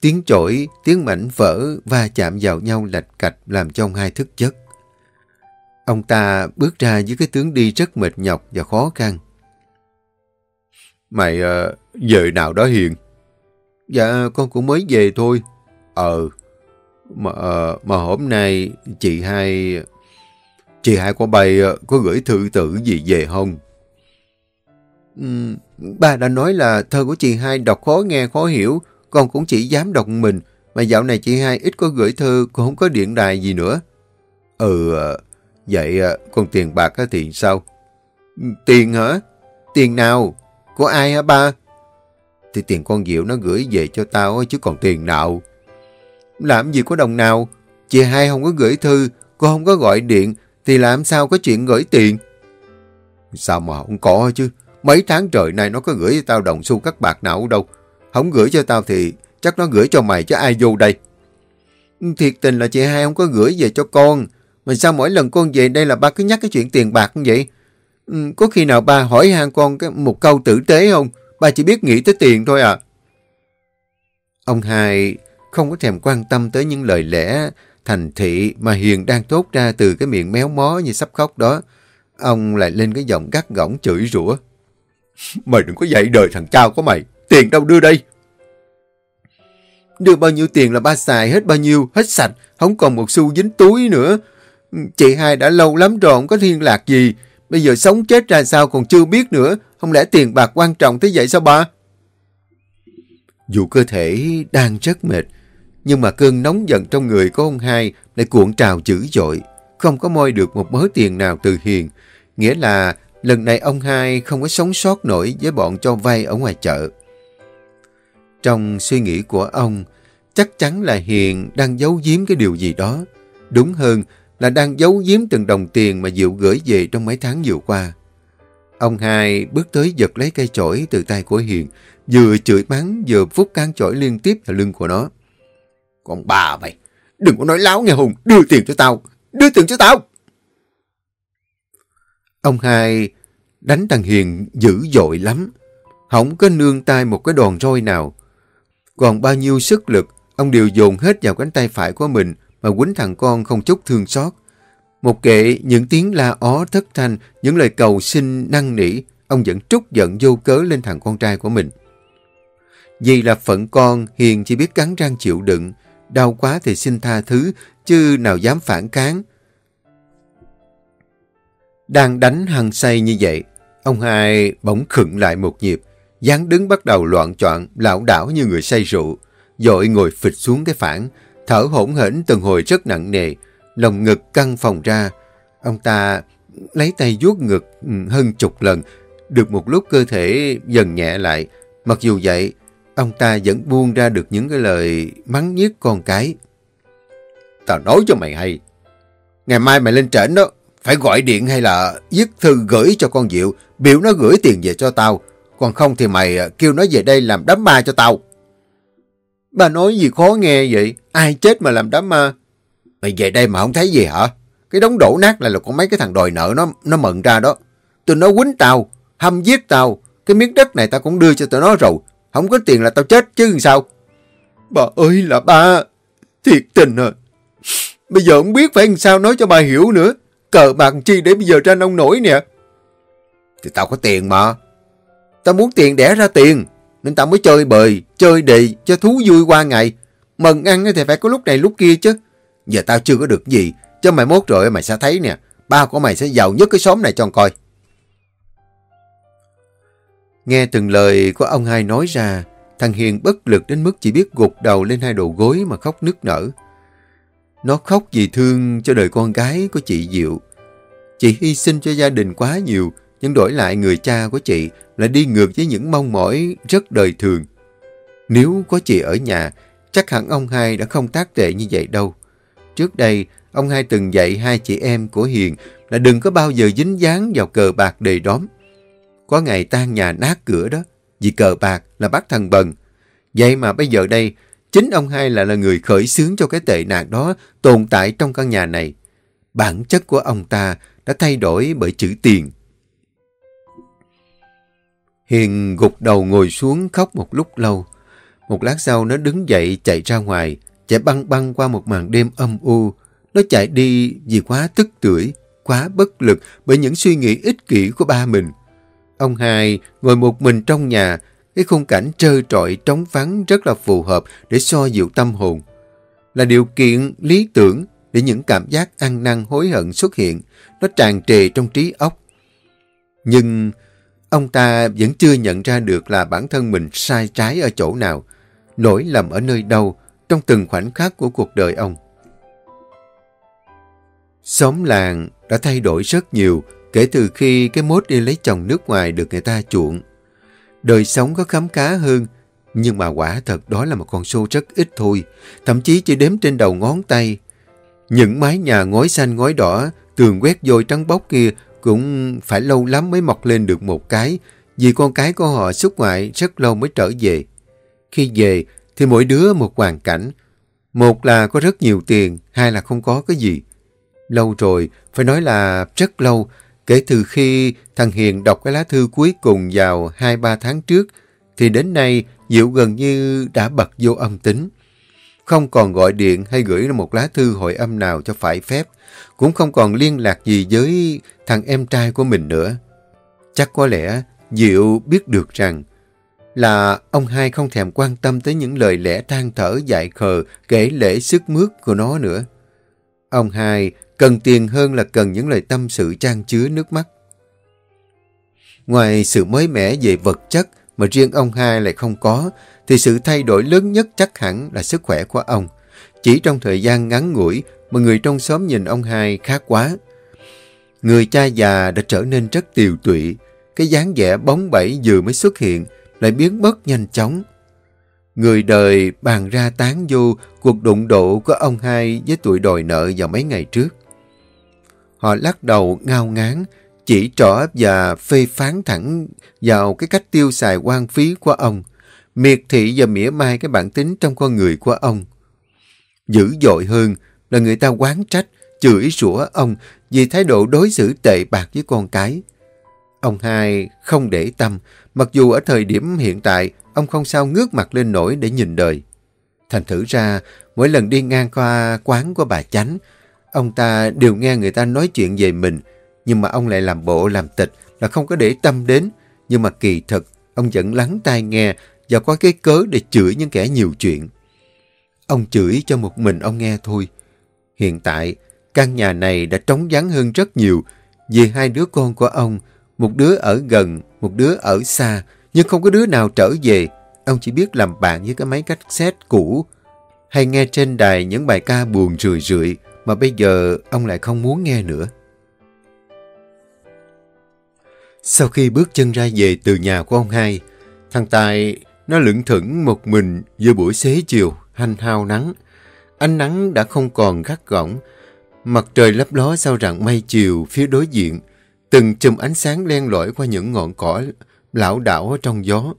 Speaker 1: Tiếng chổi, tiếng mảnh vỡ va chạm vào nhau lạch cạch làm cho ông hai thức giấc. Ông ta bước ra với cái tướng đi rất mệt nhọc và khó khăn.
Speaker 2: Mày uh, giờ nào đó Hiền?
Speaker 1: Dạ, con cũng mới về thôi.
Speaker 2: Ờ, mà, ờ, mà hôm nay chị hai... Chị hai của bay ờ, có gửi thư tử gì về không?
Speaker 1: Ừ, ba đã nói là thơ của chị hai đọc khó nghe khó hiểu, con cũng chỉ dám đọc mình. Mà dạo này chị hai ít có gửi thư, cũng không có điện đài gì nữa.
Speaker 2: Ừ, ờ, vậy còn tiền bạc thì sao?
Speaker 1: Tiền hả? Tiền nào? Của ai hả ba?
Speaker 2: Thì tiền con Diệu nó gửi về cho tao chứ còn tiền nào.
Speaker 1: Làm gì có đồng nào? Chị hai không có gửi thư, cô không có gọi điện, thì làm sao có chuyện gửi tiền?
Speaker 2: Sao mà không có chứ? Mấy tháng trời nay nó có gửi cho tao đồng xu cắt bạc nào đâu. Không gửi cho tao thì chắc nó gửi cho mày chứ ai vô đây.
Speaker 1: Thiệt tình là chị hai không có gửi về cho con. Mà sao mỗi lần con về đây là ba cứ nhắc cái chuyện tiền bạc như vậy? Ừ, có khi nào ba hỏi han con cái một câu tử tế không? Bà chỉ biết nghĩ tới tiền thôi à. Ông hai không có thèm quan tâm tới những lời lẽ thành thị mà Hiền đang tốt ra từ cái miệng méo mó như sắp khóc đó. Ông lại lên cái giọng gắt gỏng chửi rủa. <laughs>
Speaker 2: Mày đừng có dạy đời thằng chao của mày. Tiền đâu đưa đây? Đưa bao nhiêu tiền là ba xài hết bao nhiêu, hết sạch, không còn một xu dính túi nữa. Chị hai đã lâu lắm rồi, không có thiên lạc gì. Bây giờ sống chết ra sao còn chưa biết nữa. Không lẽ tiền bạc quan trọng thế vậy sao ba?
Speaker 1: Dù cơ thể đang rất mệt, nhưng mà cơn nóng giận trong người của ông hai lại cuộn trào dữ dội. Không có moi được một mớ tiền nào từ Hiền. Nghĩa là lần này ông hai không có sống sót nổi với bọn cho vay ở ngoài chợ. Trong suy nghĩ của ông, chắc chắn là Hiền đang giấu giếm cái điều gì đó. Đúng hơn là đang giấu giếm từng đồng tiền mà Diệu gửi về trong mấy tháng vừa qua. Ông hai bước tới giật lấy cây chổi từ tay của Hiền, vừa chửi mắng vừa phút can chổi liên tiếp vào lưng của nó.
Speaker 2: Con bà mày, đừng có nói láo nghe Hùng, đưa tiền cho tao, đưa tiền cho tao.
Speaker 1: Ông hai đánh thằng Hiền dữ dội lắm, không có nương tay một cái đòn roi nào. Còn bao nhiêu sức lực, ông đều dồn hết vào cánh tay phải của mình mà quýnh thằng con không chút thương xót. Một kệ những tiếng la ó thất thanh, những lời cầu xin năn nỉ, ông vẫn trút giận vô cớ lên thằng con trai của mình. Vì là phận con, Hiền chỉ biết cắn răng chịu đựng, đau quá thì xin tha thứ, chứ nào dám phản kháng. Đang đánh hăng say như vậy, ông hai bỗng khựng lại một nhịp, dáng đứng bắt đầu loạn choạng, lảo đảo như người say rượu, dội ngồi phịch xuống cái phản, thở hổn hển từng hồi rất nặng nề, lồng ngực căng phòng ra. Ông ta lấy tay vuốt ngực ừ, hơn chục lần, được một lúc cơ thể dần nhẹ lại. Mặc dù vậy, ông ta vẫn buông ra được những cái lời mắng nhiếc con cái.
Speaker 2: Tao nói cho mày hay, ngày mai mày lên trển đó, phải gọi điện hay là viết thư gửi cho con Diệu, biểu nó gửi tiền về cho tao. Còn không thì mày ờ, kêu nó về đây làm đám ma cho tao.
Speaker 1: Bà nói gì khó nghe vậy? Ai chết mà làm đám ma?
Speaker 2: Mày về đây mà không thấy gì hả? Cái đống đổ nát này là có mấy cái thằng đòi nợ nó nó mận ra đó. Tụi nó quýnh tao, hâm giết tao. Cái miếng đất này tao cũng đưa cho tụi nó rồi. Không có tiền là tao chết chứ sao?
Speaker 1: Bà ơi là ba, thiệt tình à. Bây giờ không biết phải làm sao nói cho bà hiểu nữa. Cờ bạc chi để bây giờ ra nông nổi nè.
Speaker 2: Thì tao có tiền mà. Tao muốn tiền đẻ ra tiền. Nên tao mới chơi bời, chơi đề cho thú vui qua ngày. Mần ăn thì phải có lúc này lúc kia chứ. Giờ tao chưa có được gì. Cho mày mốt rồi mày sẽ thấy nè. Ba của mày sẽ giàu nhất cái xóm này cho coi.
Speaker 1: Nghe từng lời của ông hai nói ra, thằng Hiền bất lực đến mức chỉ biết gục đầu lên hai đầu gối mà khóc nức nở. Nó khóc vì thương cho đời con gái của chị Diệu. Chị hy sinh cho gia đình quá nhiều, nhưng đổi lại người cha của chị lại đi ngược với những mong mỏi rất đời thường. Nếu có chị ở nhà, chắc hẳn ông hai đã không tác tệ như vậy đâu. Trước đây, ông hai từng dạy hai chị em của Hiền là đừng có bao giờ dính dáng vào cờ bạc đầy đóm. Có ngày tan nhà nát cửa đó, vì cờ bạc là bắt thằng bần. Vậy mà bây giờ đây, chính ông hai lại là người khởi xướng cho cái tệ nạn đó tồn tại trong căn nhà này. Bản chất của ông ta đã thay đổi bởi chữ tiền. Hiền gục đầu ngồi xuống khóc một lúc lâu. Một lát sau nó đứng dậy chạy ra ngoài, chạy băng băng qua một màn đêm âm u. Nó chạy đi vì quá tức tưởi, quá bất lực bởi những suy nghĩ ích kỷ của ba mình. Ông hai ngồi một mình trong nhà, cái khung cảnh trơ trọi trống vắng rất là phù hợp để so dịu tâm hồn. Là điều kiện lý tưởng để những cảm giác ăn năn hối hận xuất hiện, nó tràn trề trong trí óc. Nhưng ông ta vẫn chưa nhận ra được là bản thân mình sai trái ở chỗ nào, lỗi lầm ở nơi đâu trong từng khoảnh khắc của cuộc đời ông. Xóm làng đã thay đổi rất nhiều kể từ khi cái mốt đi lấy chồng nước ngoài được người ta chuộng. Đời sống có khám cá hơn, nhưng mà quả thật đó là một con số rất ít thôi, thậm chí chỉ đếm trên đầu ngón tay. Những mái nhà ngói xanh ngói đỏ, tường quét vôi trắng bóc kia cũng phải lâu lắm mới mọc lên được một cái, vì con cái của họ xuất ngoại rất lâu mới trở về. Khi về thì mỗi đứa một hoàn cảnh. Một là có rất nhiều tiền, hai là không có cái gì. Lâu rồi, phải nói là rất lâu, kể từ khi thằng Hiền đọc cái lá thư cuối cùng vào 2-3 tháng trước, thì đến nay Diệu gần như đã bật vô âm tính. Không còn gọi điện hay gửi một lá thư hội âm nào cho phải phép, cũng không còn liên lạc gì với thằng em trai của mình nữa. Chắc có lẽ Diệu biết được rằng là ông hai không thèm quan tâm tới những lời lẽ than thở dại khờ, kể lễ sức mướt của nó nữa. Ông hai cần tiền hơn là cần những lời tâm sự trang chứa nước mắt. Ngoài sự mới mẻ về vật chất mà riêng ông hai lại không có, thì sự thay đổi lớn nhất chắc hẳn là sức khỏe của ông. Chỉ trong thời gian ngắn ngủi mà người trong xóm nhìn ông hai khác quá. Người cha già đã trở nên rất tiều tụy, cái dáng vẻ bóng bẩy vừa mới xuất hiện lại biến mất nhanh chóng. Người đời bàn ra tán vô cuộc đụng độ của ông hai với tuổi đòi nợ vào mấy ngày trước. Họ lắc đầu ngao ngán, chỉ trỏ và phê phán thẳng vào cái cách tiêu xài quan phí của ông, miệt thị và mỉa mai cái bản tính trong con người của ông. Dữ dội hơn là người ta quán trách, chửi rủa ông vì thái độ đối xử tệ bạc với con cái. Ông hai không để tâm, mặc dù ở thời điểm hiện tại, ông không sao ngước mặt lên nổi để nhìn đời. Thành thử ra, mỗi lần đi ngang qua quán của bà Chánh, ông ta đều nghe người ta nói chuyện về mình, nhưng mà ông lại làm bộ làm tịch là không có để tâm đến. Nhưng mà kỳ thực, ông vẫn lắng tai nghe và có cái cớ để chửi những kẻ nhiều chuyện. Ông chửi cho một mình ông nghe thôi. Hiện tại, căn nhà này đã trống vắng hơn rất nhiều vì hai đứa con của ông, một đứa ở gần, một đứa ở xa, nhưng không có đứa nào trở về. Ông chỉ biết làm bạn với cái máy cassette cũ hay nghe trên đài những bài ca buồn rười rượi mà bây giờ ông lại không muốn nghe nữa. Sau khi bước chân ra về từ nhà của ông hai, thằng Tài nó lững thững một mình giữa buổi xế chiều, hanh hao nắng. Ánh nắng đã không còn gắt gỏng, mặt trời lấp ló sau rặng mây chiều phía đối diện, từng chùm ánh sáng len lỏi qua những ngọn cỏ lão đảo trong gió.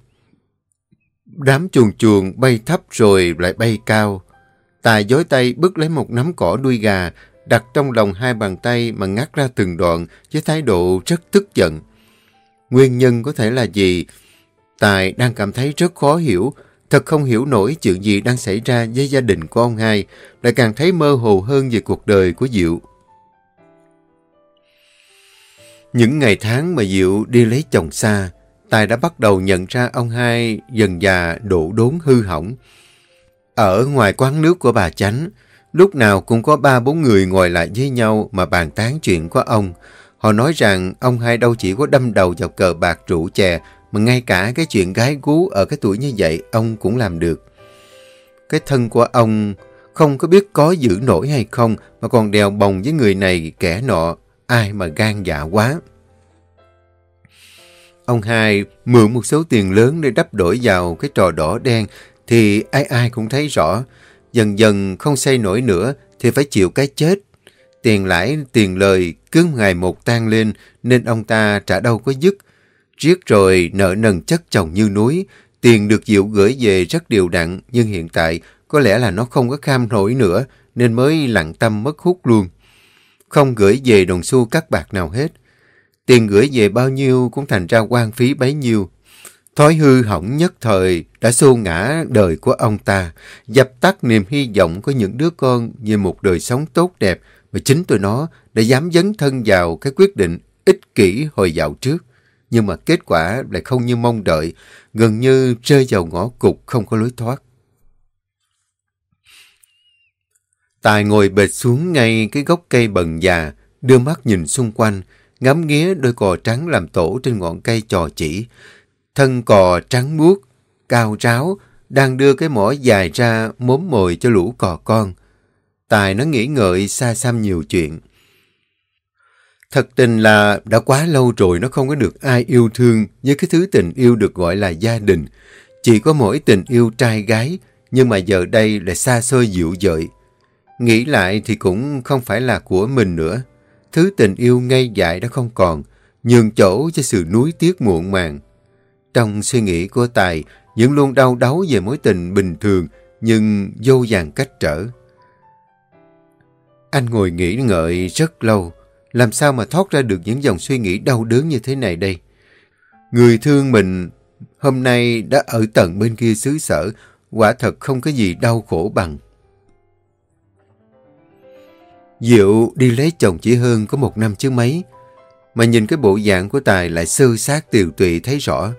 Speaker 1: Đám chuồn chuồn bay thấp rồi lại bay cao. Tài dối tay bước lấy một nắm cỏ đuôi gà, đặt trong lòng hai bàn tay mà ngắt ra từng đoạn với thái độ rất tức giận. Nguyên nhân có thể là gì? Tài đang cảm thấy rất khó hiểu, thật không hiểu nổi chuyện gì đang xảy ra với gia đình của ông hai, lại càng thấy mơ hồ hơn về cuộc đời của Diệu. Những ngày tháng mà Diệu đi lấy chồng xa, Tài đã bắt đầu nhận ra ông hai dần già đổ đốn hư hỏng. Ở ngoài quán nước của bà Chánh, lúc nào cũng có ba bốn người ngồi lại với nhau mà bàn tán chuyện của ông. Họ nói rằng ông hai đâu chỉ có đâm đầu vào cờ bạc rượu chè, mà ngay cả cái chuyện gái gú ở cái tuổi như vậy ông cũng làm được. Cái thân của ông không có biết có giữ nổi hay không mà còn đèo bồng với người này kẻ nọ, ai mà gan dạ quá. Ông hai mượn một số tiền lớn để đắp đổi vào cái trò đỏ đen thì ai ai cũng thấy rõ. Dần dần không xây nổi nữa thì phải chịu cái chết. Tiền lãi, tiền lời cứ ngày một tan lên nên ông ta trả đâu có dứt. Riết rồi nợ nần chất chồng như núi, tiền được Diệu gửi về rất đều đặn nhưng hiện tại có lẽ là nó không có kham nổi nữa nên mới lặng tâm mất hút luôn. Không gửi về đồng xu cắt bạc nào hết. Tiền gửi về bao nhiêu cũng thành ra quan phí bấy nhiêu. Thói hư hỏng nhất thời đã xô ngã đời của ông ta, dập tắt niềm hy vọng của những đứa con về một đời sống tốt đẹp mà chính tụi nó đã dám dấn thân vào cái quyết định ích kỷ hồi dạo trước. Nhưng mà kết quả lại không như mong đợi, gần như rơi vào ngõ cục không có lối thoát. Tài ngồi bệt xuống ngay cái gốc cây bần già, đưa mắt nhìn xung quanh, ngắm nghía đôi cò trắng làm tổ trên ngọn cây trò chỉ. Thân cò trắng muốt, cao ráo, đang đưa cái mỏ dài ra mốm mồi cho lũ cò con. Tài nó nghĩ ngợi xa xăm nhiều chuyện. Thật tình là đã quá lâu rồi nó không có được ai yêu thương với cái thứ tình yêu được gọi là gia đình. Chỉ có mỗi tình yêu trai gái, nhưng mà giờ đây lại xa xôi dịu dợi. Nghĩ lại thì cũng không phải là của mình nữa. Thứ tình yêu ngay dại đã không còn, nhường chỗ cho sự nuối tiếc muộn màng. Trong suy nghĩ của Tài, vẫn luôn đau đáu về mối tình bình thường, nhưng vô vàng cách trở. Anh ngồi nghĩ ngợi rất lâu, làm sao mà thoát ra được những dòng suy nghĩ đau đớn như thế này đây? Người thương mình hôm nay đã ở tận bên kia xứ sở, quả thật không có gì đau khổ bằng. Diệu đi lấy chồng chỉ hơn có một năm chứ mấy, mà nhìn cái bộ dạng của Tài lại sơ sát tiều tụy thấy rõ.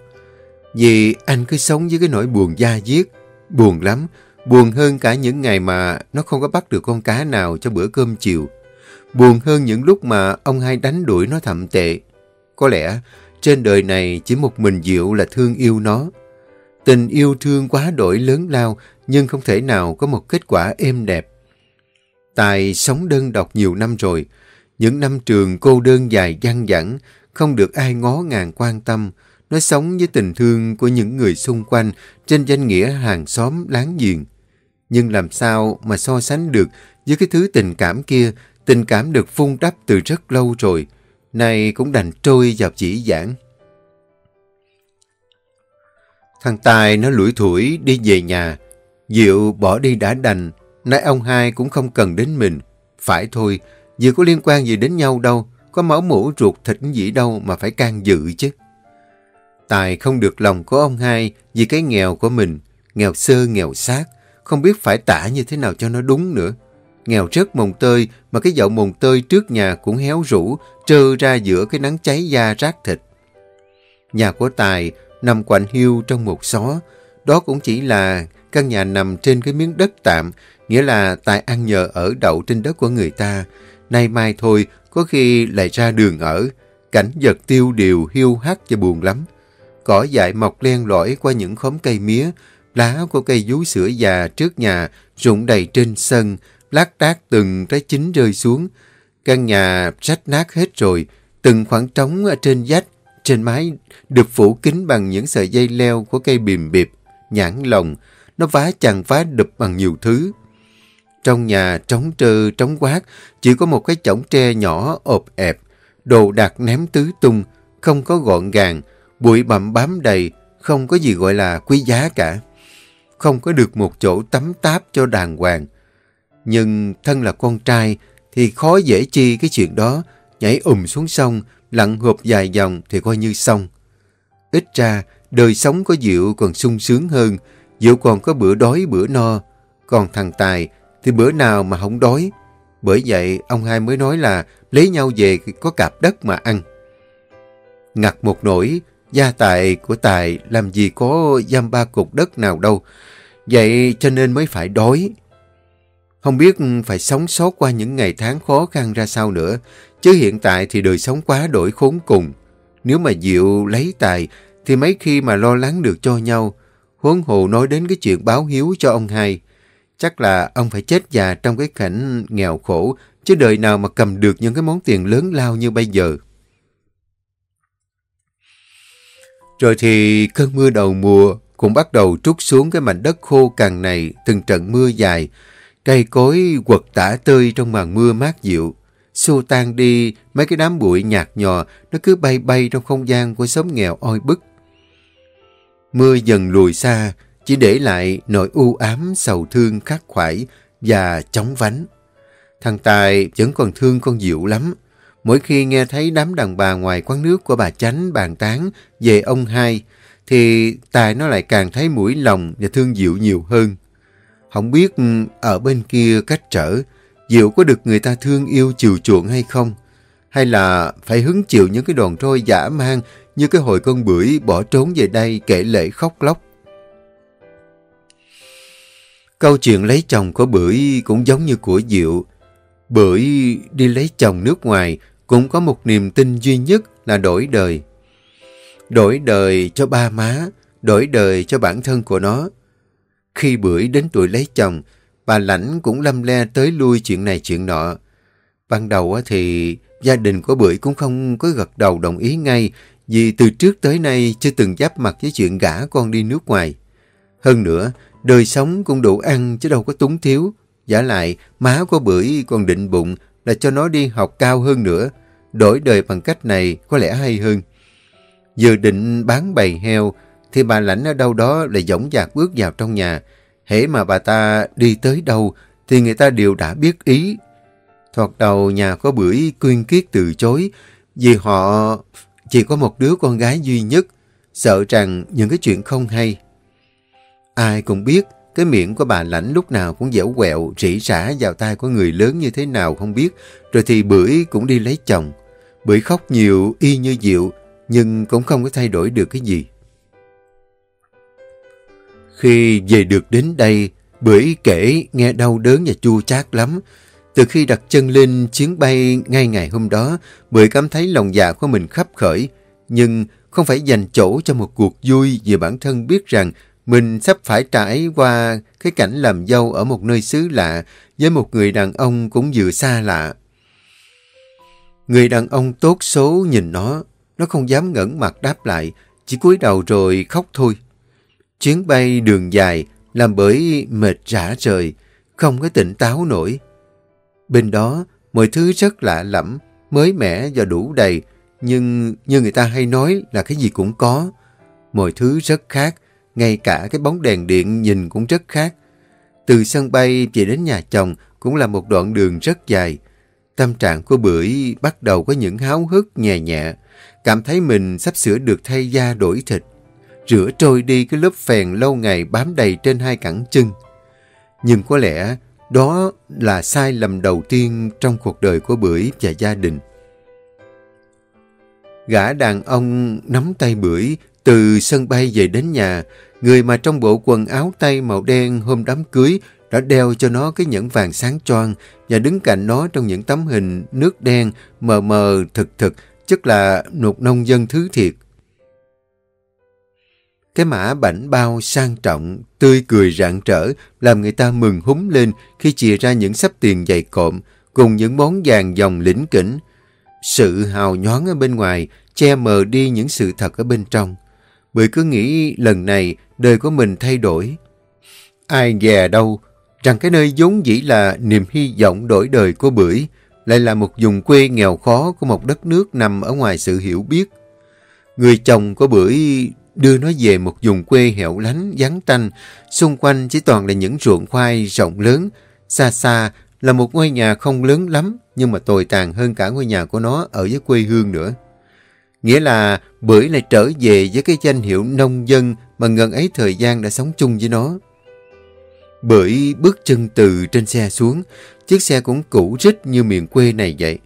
Speaker 1: Vì anh cứ sống với cái nỗi buồn da diết, buồn lắm, buồn hơn cả những ngày mà nó không có bắt được con cá nào cho bữa cơm chiều. Buồn hơn những lúc mà ông hai đánh đuổi nó thậm tệ. Có lẽ trên đời này chỉ một mình Diệu là thương yêu nó. Tình yêu thương quá đổi lớn lao nhưng không thể nào có một kết quả êm đẹp. Tài sống đơn độc nhiều năm rồi. Những năm trường cô đơn dài dăng dẳng, không được ai ngó ngàng quan tâm. Nó sống với tình thương của những người xung quanh trên danh nghĩa hàng xóm láng giềng. Nhưng làm sao mà so sánh được với cái thứ tình cảm kia, tình cảm được phun đắp từ rất lâu rồi, nay cũng đành trôi vào chỉ giảng. Thằng Tài nó lủi thủi đi về nhà, Diệu bỏ đi đã đành, nay ông hai cũng không cần đến mình. Phải thôi, Diệu có liên quan gì đến nhau đâu, có máu mũ ruột thịt gì đâu mà phải can dự chứ. Tài không được lòng của ông hai vì cái nghèo của mình, nghèo sơ nghèo xác, không biết phải tả như thế nào cho nó đúng nữa. Nghèo rất mồng tơi mà cái dậu mồng tơi trước nhà cũng héo rũ, trơ ra giữa cái nắng cháy da rác thịt. Nhà của Tài nằm quạnh hiu trong một xó, đó cũng chỉ là căn nhà nằm trên cái miếng đất tạm, nghĩa là Tài ăn nhờ ở đậu trên đất của người ta. Nay mai thôi, có khi lại ra đường ở, cảnh vật tiêu điều hiu hắt và buồn lắm. Cỏ dại mọc len lỏi qua những khóm cây mía, lá của cây vú sữa già trước nhà rụng đầy trên sân, lát đác từng trái chín rơi xuống. Căn nhà rách nát hết rồi, từng khoảng trống ở trên vách, trên mái được phủ kín bằng những sợi dây leo của cây bìm bịp, nhãn lồng, nó vá chằng vá đập bằng nhiều thứ. Trong nhà trống trơ, trống quát, chỉ có một cái chổng tre nhỏ ộp ẹp, đồ đạc ném tứ tung, không có gọn gàng, bụi bặm bám đầy, không có gì gọi là quý giá cả. Không có được một chỗ tắm táp cho đàng hoàng. Nhưng thân là con trai thì khó dễ chi cái chuyện đó, nhảy ùm xuống sông, lặn hộp dài dòng thì coi như xong. Ít ra, đời sống có Diệu còn sung sướng hơn, Diệu còn có bữa đói bữa no, còn thằng Tài thì bữa nào mà không đói. Bởi vậy, ông hai mới nói là lấy nhau về có cạp đất mà ăn. Ngặt một nỗi, gia tài của Tài làm gì có giam ba cục đất nào đâu. Vậy cho nên mới phải đói. Không biết phải sống sót qua những ngày tháng khó khăn ra sao nữa. Chứ hiện tại thì đời sống quá đổi khốn cùng. Nếu mà Diệu lấy Tài thì mấy khi mà lo lắng được cho nhau. huấn hồ nói đến cái chuyện báo hiếu cho ông hai. Chắc là ông phải chết già trong cái cảnh nghèo khổ, chứ đời nào mà cầm được những cái món tiền lớn lao như bây giờ. Rồi thì cơn mưa đầu mùa cũng bắt đầu trút xuống cái mảnh đất khô cằn này từng trận mưa dài. Cây cối quật tả tơi trong màn mưa mát dịu. Xô tan đi, mấy cái đám bụi nhạt nhòa, nó cứ bay bay trong không gian của xóm nghèo oi bức. Mưa dần lùi xa, chỉ để lại nỗi u ám, sầu thương khắc khoải và chóng vánh. Thằng Tài vẫn còn thương con Diệu lắm. Mỗi khi nghe thấy đám đàn bà ngoài quán nước của bà Chánh bàn tán về ông hai, thì Tài nó lại càng thấy mũi lòng và thương Diệu nhiều hơn. Không biết ừ, ở bên kia cách trở, Diệu có được người ta thương yêu chiều chuộng hay không? Hay là phải hứng chịu những cái đòn trôi giả mang như cái hồi con bưởi bỏ trốn về đây kể lệ khóc lóc? Câu chuyện lấy chồng của bưởi cũng giống như của Diệu. Bưởi đi lấy chồng nước ngoài cũng có một niềm tin duy nhất là đổi đời. Đổi đời cho ba má, đổi đời cho bản thân của nó. Khi bưởi đến tuổi lấy chồng, bà lãnh cũng lâm le tới lui chuyện này chuyện nọ. Ban đầu thì gia đình của bưởi cũng không có gật đầu đồng ý ngay vì từ trước tới nay chưa từng giáp mặt với chuyện gả con đi nước ngoài. Hơn nữa, đời sống cũng đủ ăn chứ đâu có túng thiếu. Giả lại, má của bưởi còn định bụng là cho nó đi học cao hơn nữa. Đổi đời bằng cách này có lẽ hay hơn. Vừa định bán bầy heo, thì bà lãnh ở đâu đó lại dõng dạc bước vào trong nhà. Hễ mà bà ta đi tới đâu, thì người ta đều đã biết ý. Thoạt đầu nhà có bưởi quyên kiết từ chối, vì họ chỉ có một đứa con gái duy nhất, sợ rằng những cái chuyện không hay. Ai cũng biết cái miệng của bà lãnh lúc nào cũng dẻo quẹo, rỉ rả vào tai của người lớn như thế nào không biết, rồi thì bưởi cũng đi lấy chồng. Bưởi khóc nhiều y như diệu, nhưng cũng không có thay đổi được cái gì. Khi về được đến đây, bưởi kể nghe đau đớn và chua chát lắm. Từ khi đặt chân lên chuyến bay ngay ngày hôm đó, bưởi cảm thấy lòng dạ của mình khắp khởi. Nhưng không phải dành chỗ cho một cuộc vui vì bản thân biết rằng mình sắp phải trải qua cái cảnh làm dâu ở một nơi xứ lạ với một người đàn ông cũng vừa xa lạ. Người đàn ông tốt số nhìn nó, nó không dám ngẩng mặt đáp lại, chỉ cúi đầu rồi khóc thôi. Chuyến bay đường dài làm bởi mệt rã rời, không có tỉnh táo nổi. Bên đó, mọi thứ rất lạ lẫm, mới mẻ và đủ đầy, nhưng như người ta hay nói là cái gì cũng có. Mọi thứ rất khác, ngay cả cái bóng đèn điện nhìn cũng rất khác. Từ sân bay về đến nhà chồng cũng là một đoạn đường rất dài. Tâm trạng của bưởi bắt đầu có những háo hức nhẹ nhẹ, cảm thấy mình sắp sửa được thay da đổi thịt, rửa trôi đi cái lớp phèn lâu ngày bám đầy trên hai cẳng chân. Nhưng có lẽ đó là sai lầm đầu tiên trong cuộc đời của bưởi và gia đình. Gã đàn ông nắm tay bưởi từ sân bay về đến nhà, người mà trong bộ quần áo tay màu đen hôm đám cưới đã đeo cho nó cái nhẫn vàng sáng choang và đứng cạnh nó trong những tấm hình nước đen mờ mờ thực thực, chất là một nông dân thứ thiệt. Cái mã bảnh bao sang trọng, tươi cười rạng rỡ, làm người ta mừng húng lên khi chìa ra những sắp tiền dày cộm, cùng những món vàng dòng lĩnh kỉnh. Sự hào nhoáng ở bên ngoài, che mờ đi những sự thật ở bên trong. Bởi cứ nghĩ lần này đời của mình thay đổi. Ai dè đâu, rằng cái nơi vốn dĩ là niềm hy vọng đổi đời của bưởi, lại là một vùng quê nghèo khó của một đất nước nằm ở ngoài sự hiểu biết. Người chồng có bưởi đưa nó về một vùng quê hẻo lánh, vắng tanh, xung quanh chỉ toàn là những ruộng khoai rộng lớn, xa xa là một ngôi nhà không lớn lắm, nhưng mà tồi tàn hơn cả ngôi nhà của nó ở với quê hương nữa. Nghĩa là bưởi lại trở về với cái danh hiệu nông dân mà ngần ấy thời gian đã sống chung với nó bởi bước chân từ trên xe xuống, chiếc xe cũng cũ rích như miền quê này vậy.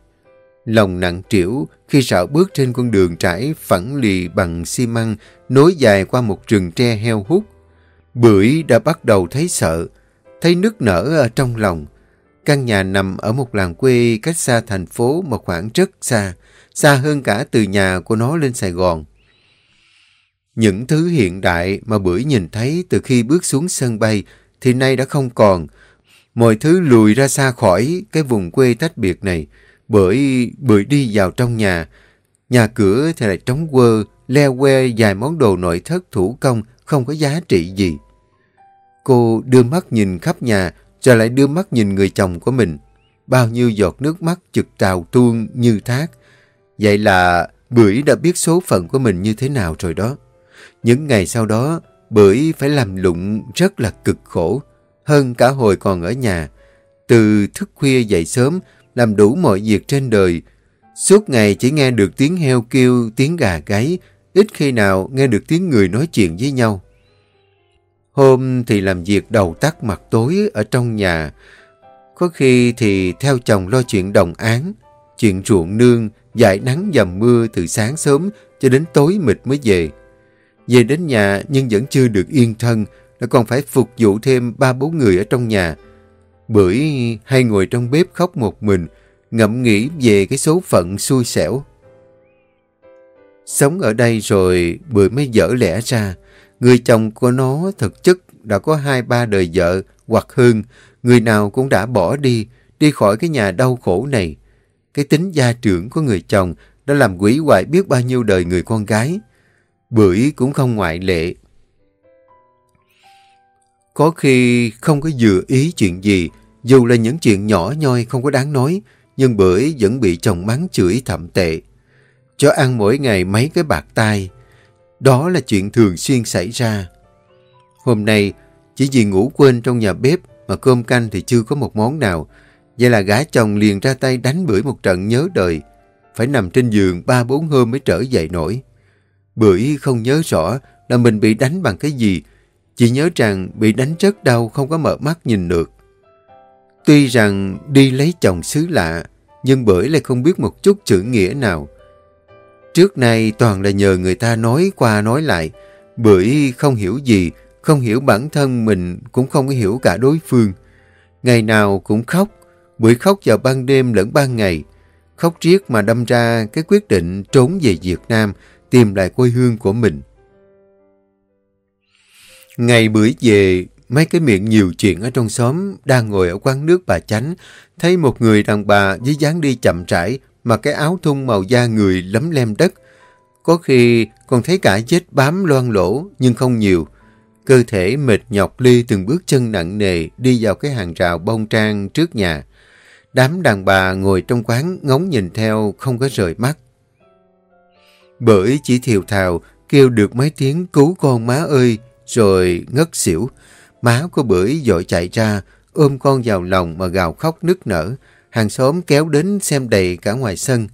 Speaker 1: Lòng nặng trĩu khi sợ bước trên con đường trải phẳng lì bằng xi măng nối dài qua một rừng tre heo hút. Bưởi đã bắt đầu thấy sợ, thấy nức nở ở trong lòng. Căn nhà nằm ở một làng quê cách xa thành phố một khoảng rất xa, xa hơn cả từ nhà của nó lên Sài Gòn. Những thứ hiện đại mà Bưởi nhìn thấy từ khi bước xuống sân bay thì nay đã không còn. Mọi thứ lùi ra xa khỏi cái vùng quê tách biệt này bởi bởi đi vào trong nhà. Nhà cửa thì lại trống quơ, leo que vài món đồ nội thất thủ công không có giá trị gì. Cô đưa mắt nhìn khắp nhà rồi lại đưa mắt nhìn người chồng của mình. Bao nhiêu giọt nước mắt trực trào tuôn như thác. Vậy là Bưởi đã biết số phận của mình như thế nào rồi đó. Những ngày sau đó, Bưởi phải làm lụng rất là cực khổ, hơn cả hồi còn ở nhà. Từ thức khuya dậy sớm, làm đủ mọi việc trên đời. Suốt ngày chỉ nghe được tiếng heo kêu, tiếng gà gáy, ít khi nào nghe được tiếng người nói chuyện với nhau. Hôm thì làm việc đầu tắt mặt tối ở trong nhà. Có khi thì theo chồng lo chuyện đồng án, chuyện ruộng nương, dại nắng dầm mưa từ sáng sớm cho đến tối mịt mới về. Về đến nhà nhưng vẫn chưa được yên thân, nó còn phải phục vụ thêm ba bốn người ở trong nhà. Bưởi hay ngồi trong bếp khóc một mình, ngẫm nghĩ về cái số phận xui xẻo. Sống ở đây rồi Bưởi mới dở lẽ ra, người chồng của nó thực chất đã có hai ba đời vợ hoặc hơn, người nào cũng đã bỏ đi, đi khỏi cái nhà đau khổ này. Cái tính gia trưởng của người chồng đã làm quỷ hoại biết bao nhiêu đời người con gái. Bưởi cũng không ngoại lệ. Có khi không có dự ý chuyện gì, dù là những chuyện nhỏ nhoi không có đáng nói, nhưng bưởi vẫn bị chồng mắng chửi thậm tệ. Cho ăn mỗi ngày mấy cái bạc tai. Đó là chuyện thường xuyên xảy ra. Hôm nay, chỉ vì ngủ quên trong nhà bếp mà cơm canh thì chưa có một món nào. Vậy là gái chồng liền ra tay đánh bưởi một trận nhớ đời. Phải nằm trên giường ba bốn hôm mới trở dậy nổi. Bưởi không nhớ rõ là mình bị đánh bằng cái gì. Chỉ nhớ rằng bị đánh rất đau không có mở mắt nhìn được. Tuy rằng đi lấy chồng xứ lạ, nhưng Bưởi lại không biết một chút chữ nghĩa nào. Trước nay toàn là nhờ người ta nói qua nói lại. Bưởi không hiểu gì, Không hiểu bản thân mình cũng không hiểu cả đối phương. Ngày nào cũng khóc, buổi khóc vào ban đêm lẫn ban ngày. Khóc riết mà đâm ra cái quyết định trốn về Việt Nam, tìm lại quê hương của mình. Ngày bữa về, mấy cái miệng nhiều chuyện ở trong xóm đang ngồi ở quán nước bà Chánh, thấy một người đàn bà với dáng đi chậm rãi, mà cái áo thun màu da người lấm lem đất. Có khi còn thấy cả vết bám loang lỗ, nhưng không nhiều. Cơ thể mệt nhọc ly từng bước chân nặng nề đi vào cái hàng rào bông trang trước nhà. Đám đàn bà ngồi trong quán ngóng nhìn theo không có rời mắt. Bởi chỉ thiều thào kêu được mấy tiếng cứu con má ơi rồi ngất xỉu. Má của bưởi dội chạy ra ôm con vào lòng mà gào khóc nức nở. Hàng xóm kéo đến xem đầy cả ngoài sân.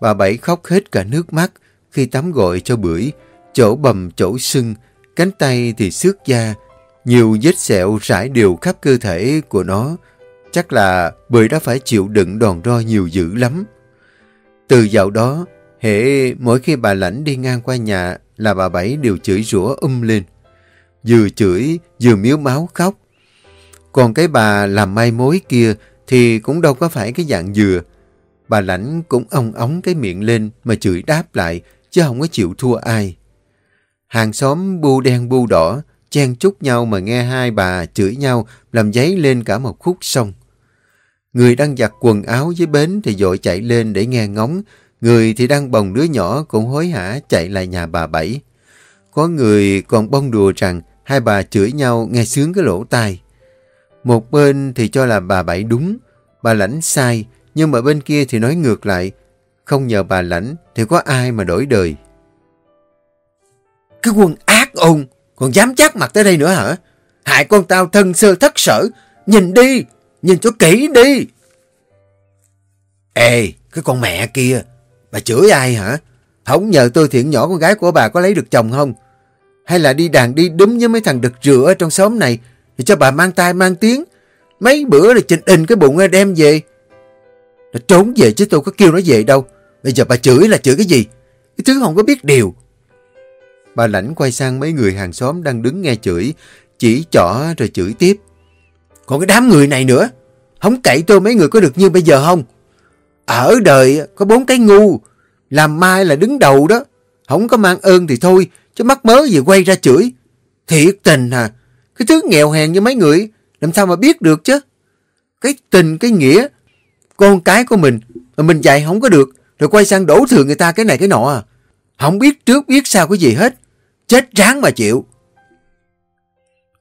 Speaker 1: Bà Bảy khóc hết cả nước mắt khi tắm gội cho bưởi. Chỗ bầm chỗ sưng, cánh tay thì xước da. Nhiều vết sẹo rải đều khắp cơ thể của nó. Chắc là bưởi đã phải chịu đựng đòn roi nhiều dữ lắm. Từ dạo đó, hệ mỗi khi bà lãnh đi ngang qua nhà là bà Bảy đều chửi rủa um lên. Vừa chửi, vừa miếu máu khóc. Còn cái bà làm mai mối kia thì cũng đâu có phải cái dạng dừa. Bà lãnh cũng ong ống cái miệng lên mà chửi đáp lại, chứ không có chịu thua ai. Hàng xóm bu đen bu đỏ, chen chúc nhau mà nghe hai bà chửi nhau làm giấy lên cả một khúc sông. Người đang giặt quần áo dưới bến thì dội chạy lên để nghe ngóng, người thì đang bồng đứa nhỏ cũng hối hả chạy lại nhà bà Bảy. Có người còn bông đùa rằng hai bà chửi nhau nghe sướng cái lỗ tai. Một bên thì cho là bà Bảy đúng, bà Lãnh sai, nhưng mà bên kia thì nói ngược lại, không nhờ bà Lãnh thì có ai mà đổi đời.
Speaker 2: Cái quân ác ôn, còn dám chắc mặt tới đây nữa hả? Hại con tao thân sơ thất sở, nhìn đi, nhìn cho kỹ đi. Ê, cái con mẹ kia, bà chửi ai hả? Không nhờ tôi thiện nhỏ con gái của bà có lấy được chồng không? Hay là đi đàn đi đúng với mấy thằng đực rửa ở trong xóm này thì cho bà mang tai mang tiếng. Mấy bữa là trình in cái bụng đem về. Nó trốn về chứ tôi có kêu nó về đâu. Bây giờ bà chửi là chửi cái gì? Cái thứ không có biết điều.
Speaker 1: Bà lãnh quay sang mấy người hàng xóm đang đứng nghe chửi, chỉ trỏ rồi chửi tiếp.
Speaker 2: Còn cái đám người này nữa, không cậy tôi mấy người có được như bây giờ không? Ở đời có bốn cái ngu, làm mai là đứng đầu đó. Không có mang ơn thì thôi, chứ mắc mớ gì quay ra chửi. Thiệt tình à, cái thứ nghèo hèn như mấy người, làm sao mà biết được chứ? Cái tình, cái nghĩa, con cái của mình, mà mình dạy không có được, rồi quay sang đổ thừa người ta cái này cái nọ à. Không biết trước biết sau cái gì hết, chết ráng mà chịu.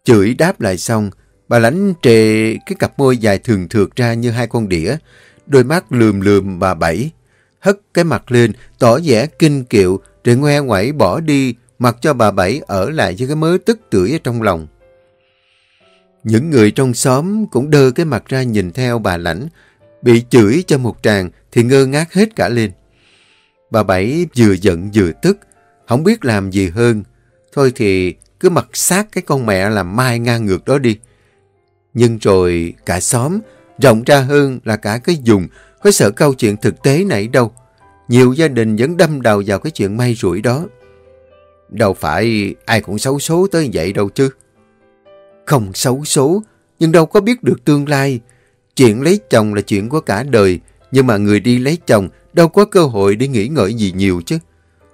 Speaker 1: Chửi đáp lại xong, bà lãnh trề cái cặp môi dài thường thượt ra như hai con đĩa, đôi mắt lườm lườm bà bảy, hất cái mặt lên, tỏ vẻ kinh kiệu, rồi ngoe ngoẩy bỏ đi, mặc cho bà bảy ở lại với cái mớ tức tưởi ở trong lòng. Những người trong xóm cũng đơ cái mặt ra nhìn theo bà lãnh, bị chửi cho một tràng thì ngơ ngác hết cả lên. Bà Bảy vừa giận vừa tức, không biết làm gì hơn. Thôi thì cứ mặc sát cái con mẹ làm mai ngang ngược đó đi. Nhưng rồi cả xóm, rộng ra hơn là cả cái dùng, có sợ câu chuyện thực tế này đâu. Nhiều gia đình vẫn đâm đầu vào cái chuyện may rủi đó. Đâu phải ai cũng xấu số tới vậy đâu chứ. Không xấu số, nhưng đâu có biết được tương lai. Chuyện lấy chồng là chuyện của cả đời, nhưng mà người đi lấy chồng đâu có cơ hội để nghĩ ngợi gì nhiều chứ.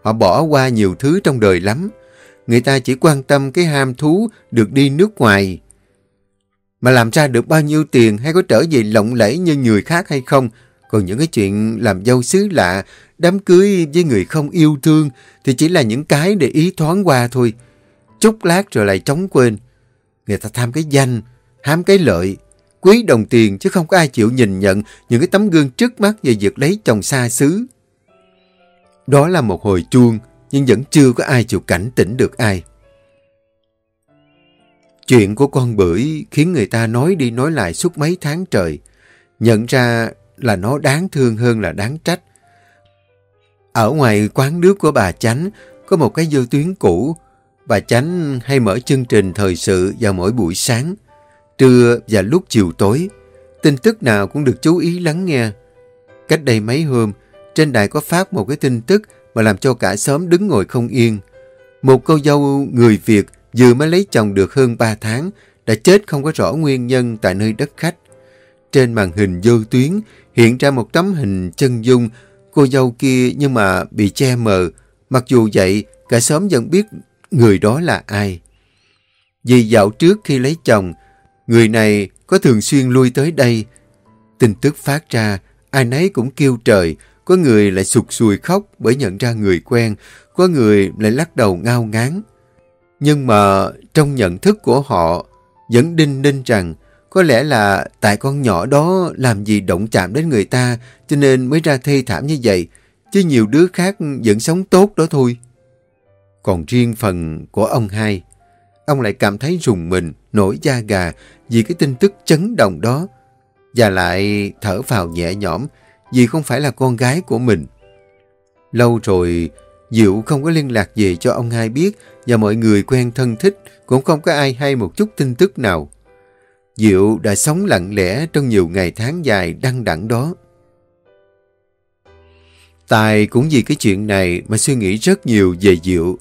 Speaker 1: Họ bỏ qua nhiều thứ trong đời lắm. Người ta chỉ quan tâm cái ham thú được đi nước ngoài. Mà làm ra được bao nhiêu tiền hay có trở về lộng lẫy như người khác hay không. Còn những cái chuyện làm dâu xứ lạ, đám cưới với người không yêu thương thì chỉ là những cái để ý thoáng qua thôi. Chút lát rồi lại chóng quên. Người ta tham cái danh, ham cái lợi, quý đồng tiền chứ không có ai chịu nhìn nhận những cái tấm gương trước mắt về việc lấy chồng xa xứ. Đó là một hồi chuông, nhưng vẫn chưa có ai chịu cảnh tỉnh được ai. Chuyện của con bưởi khiến người ta nói đi nói lại suốt mấy tháng trời. Nhận ra là nó đáng thương hơn là đáng trách. Ở ngoài quán nước của bà Chánh có một cái vô tuyến cũ. Bà Chánh hay mở chương trình thời sự vào mỗi buổi sáng, trưa và lúc chiều tối. Tin tức nào cũng được chú ý lắng nghe. Cách đây mấy hôm, trên đài có phát một cái tin tức mà làm cho cả xóm đứng ngồi không yên. Một cô dâu người Việt vừa mới lấy chồng được hơn 3 tháng, đã chết không có rõ nguyên nhân tại nơi đất khách. Trên màn hình vô tuyến hiện ra một tấm hình chân dung cô dâu kia nhưng mà bị che mờ. Mặc dù vậy, cả xóm vẫn biết người đó là ai. Vì dạo trước khi lấy chồng, người này có thường xuyên lui tới đây. Tin tức phát ra, ai nấy cũng kêu trời, có người lại sụt sùi khóc bởi nhận ra người quen, có người lại lắc đầu ngao ngán. Nhưng mà trong nhận thức của họ vẫn đinh ninh rằng có lẽ là tại con nhỏ đó làm gì động chạm đến người ta cho nên mới ra thê thảm như vậy, chứ nhiều đứa khác vẫn sống tốt đó thôi. Còn riêng phần của ông hai, ông lại cảm thấy rùng mình, nổi da gà vì cái tin tức chấn động đó. Và lại thở vào nhẹ nhõm vì không phải là con gái của mình. Lâu rồi, Diệu không có liên lạc gì cho ông hai biết và mọi người quen thân thích, cũng không có ai hay một chút tin tức nào. Diệu đã sống lặng lẽ trong nhiều ngày tháng dài đăng đẳng đó. Tài cũng vì cái chuyện này mà suy nghĩ rất nhiều về Diệu.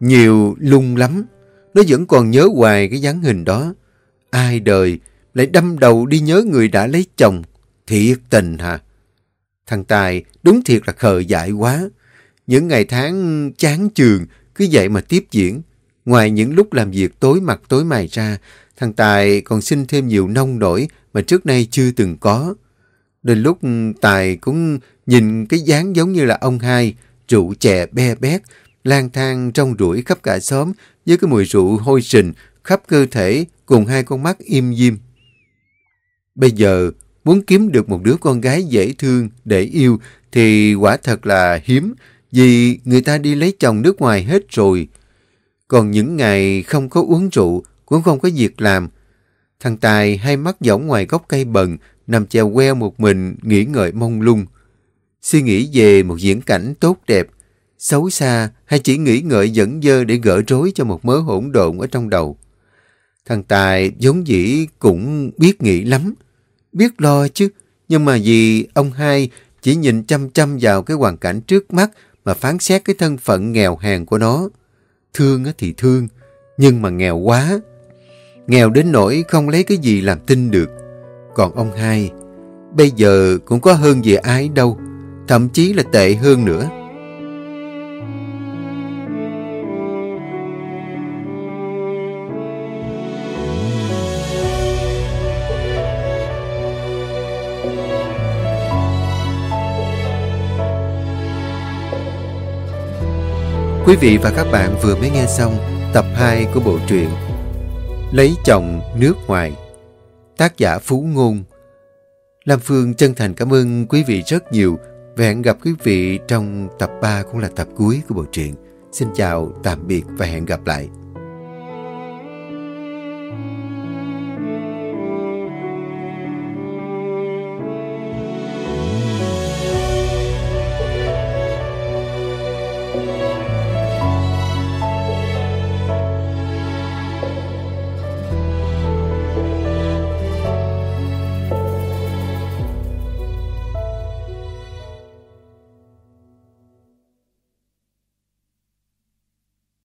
Speaker 1: Nhiều lung lắm. Nó vẫn còn nhớ hoài cái dáng hình đó. Ai đời lại đâm đầu đi nhớ người đã lấy chồng. Thiệt tình hả? Thằng Tài đúng thiệt là khờ dại quá. Những ngày tháng chán trường cứ vậy mà tiếp diễn. Ngoài những lúc làm việc tối mặt tối mày ra, thằng Tài còn sinh thêm nhiều nông nổi mà trước nay chưa từng có. Đến lúc Tài cũng nhìn cái dáng giống như là ông hai, rượu chè be bét, lang thang trong rủi khắp cả xóm với cái mùi rượu hôi sình khắp cơ thể cùng hai con mắt im diêm. Bây giờ, muốn kiếm được một đứa con gái dễ thương để yêu thì quả thật là hiếm vì người ta đi lấy chồng nước ngoài hết rồi. Còn những ngày không có uống rượu cũng không có việc làm. Thằng Tài hay mắt võng ngoài gốc cây bần nằm chèo queo một mình nghĩ ngợi mông lung. Suy nghĩ về một diễn cảnh tốt đẹp xấu xa hay chỉ nghĩ ngợi dẫn dơ để gỡ rối cho một mớ hỗn độn ở trong đầu. Thằng Tài giống dĩ cũng biết nghĩ lắm, biết lo chứ, nhưng mà vì ông hai chỉ nhìn chăm chăm vào cái hoàn cảnh trước mắt mà phán xét cái thân phận nghèo hèn của nó. Thương thì thương, nhưng mà nghèo quá. Nghèo đến nỗi không lấy cái gì làm tin được. Còn ông hai, bây giờ cũng có hơn về ai đâu, thậm chí là tệ hơn nữa. Quý vị và các bạn vừa mới nghe xong tập 2 của bộ truyện Lấy chồng nước ngoài Tác giả Phú Ngôn Lam Phương chân thành cảm ơn quý vị rất nhiều và hẹn gặp quý vị trong tập 3 cũng là tập cuối của bộ truyện. Xin chào, tạm biệt và hẹn gặp lại.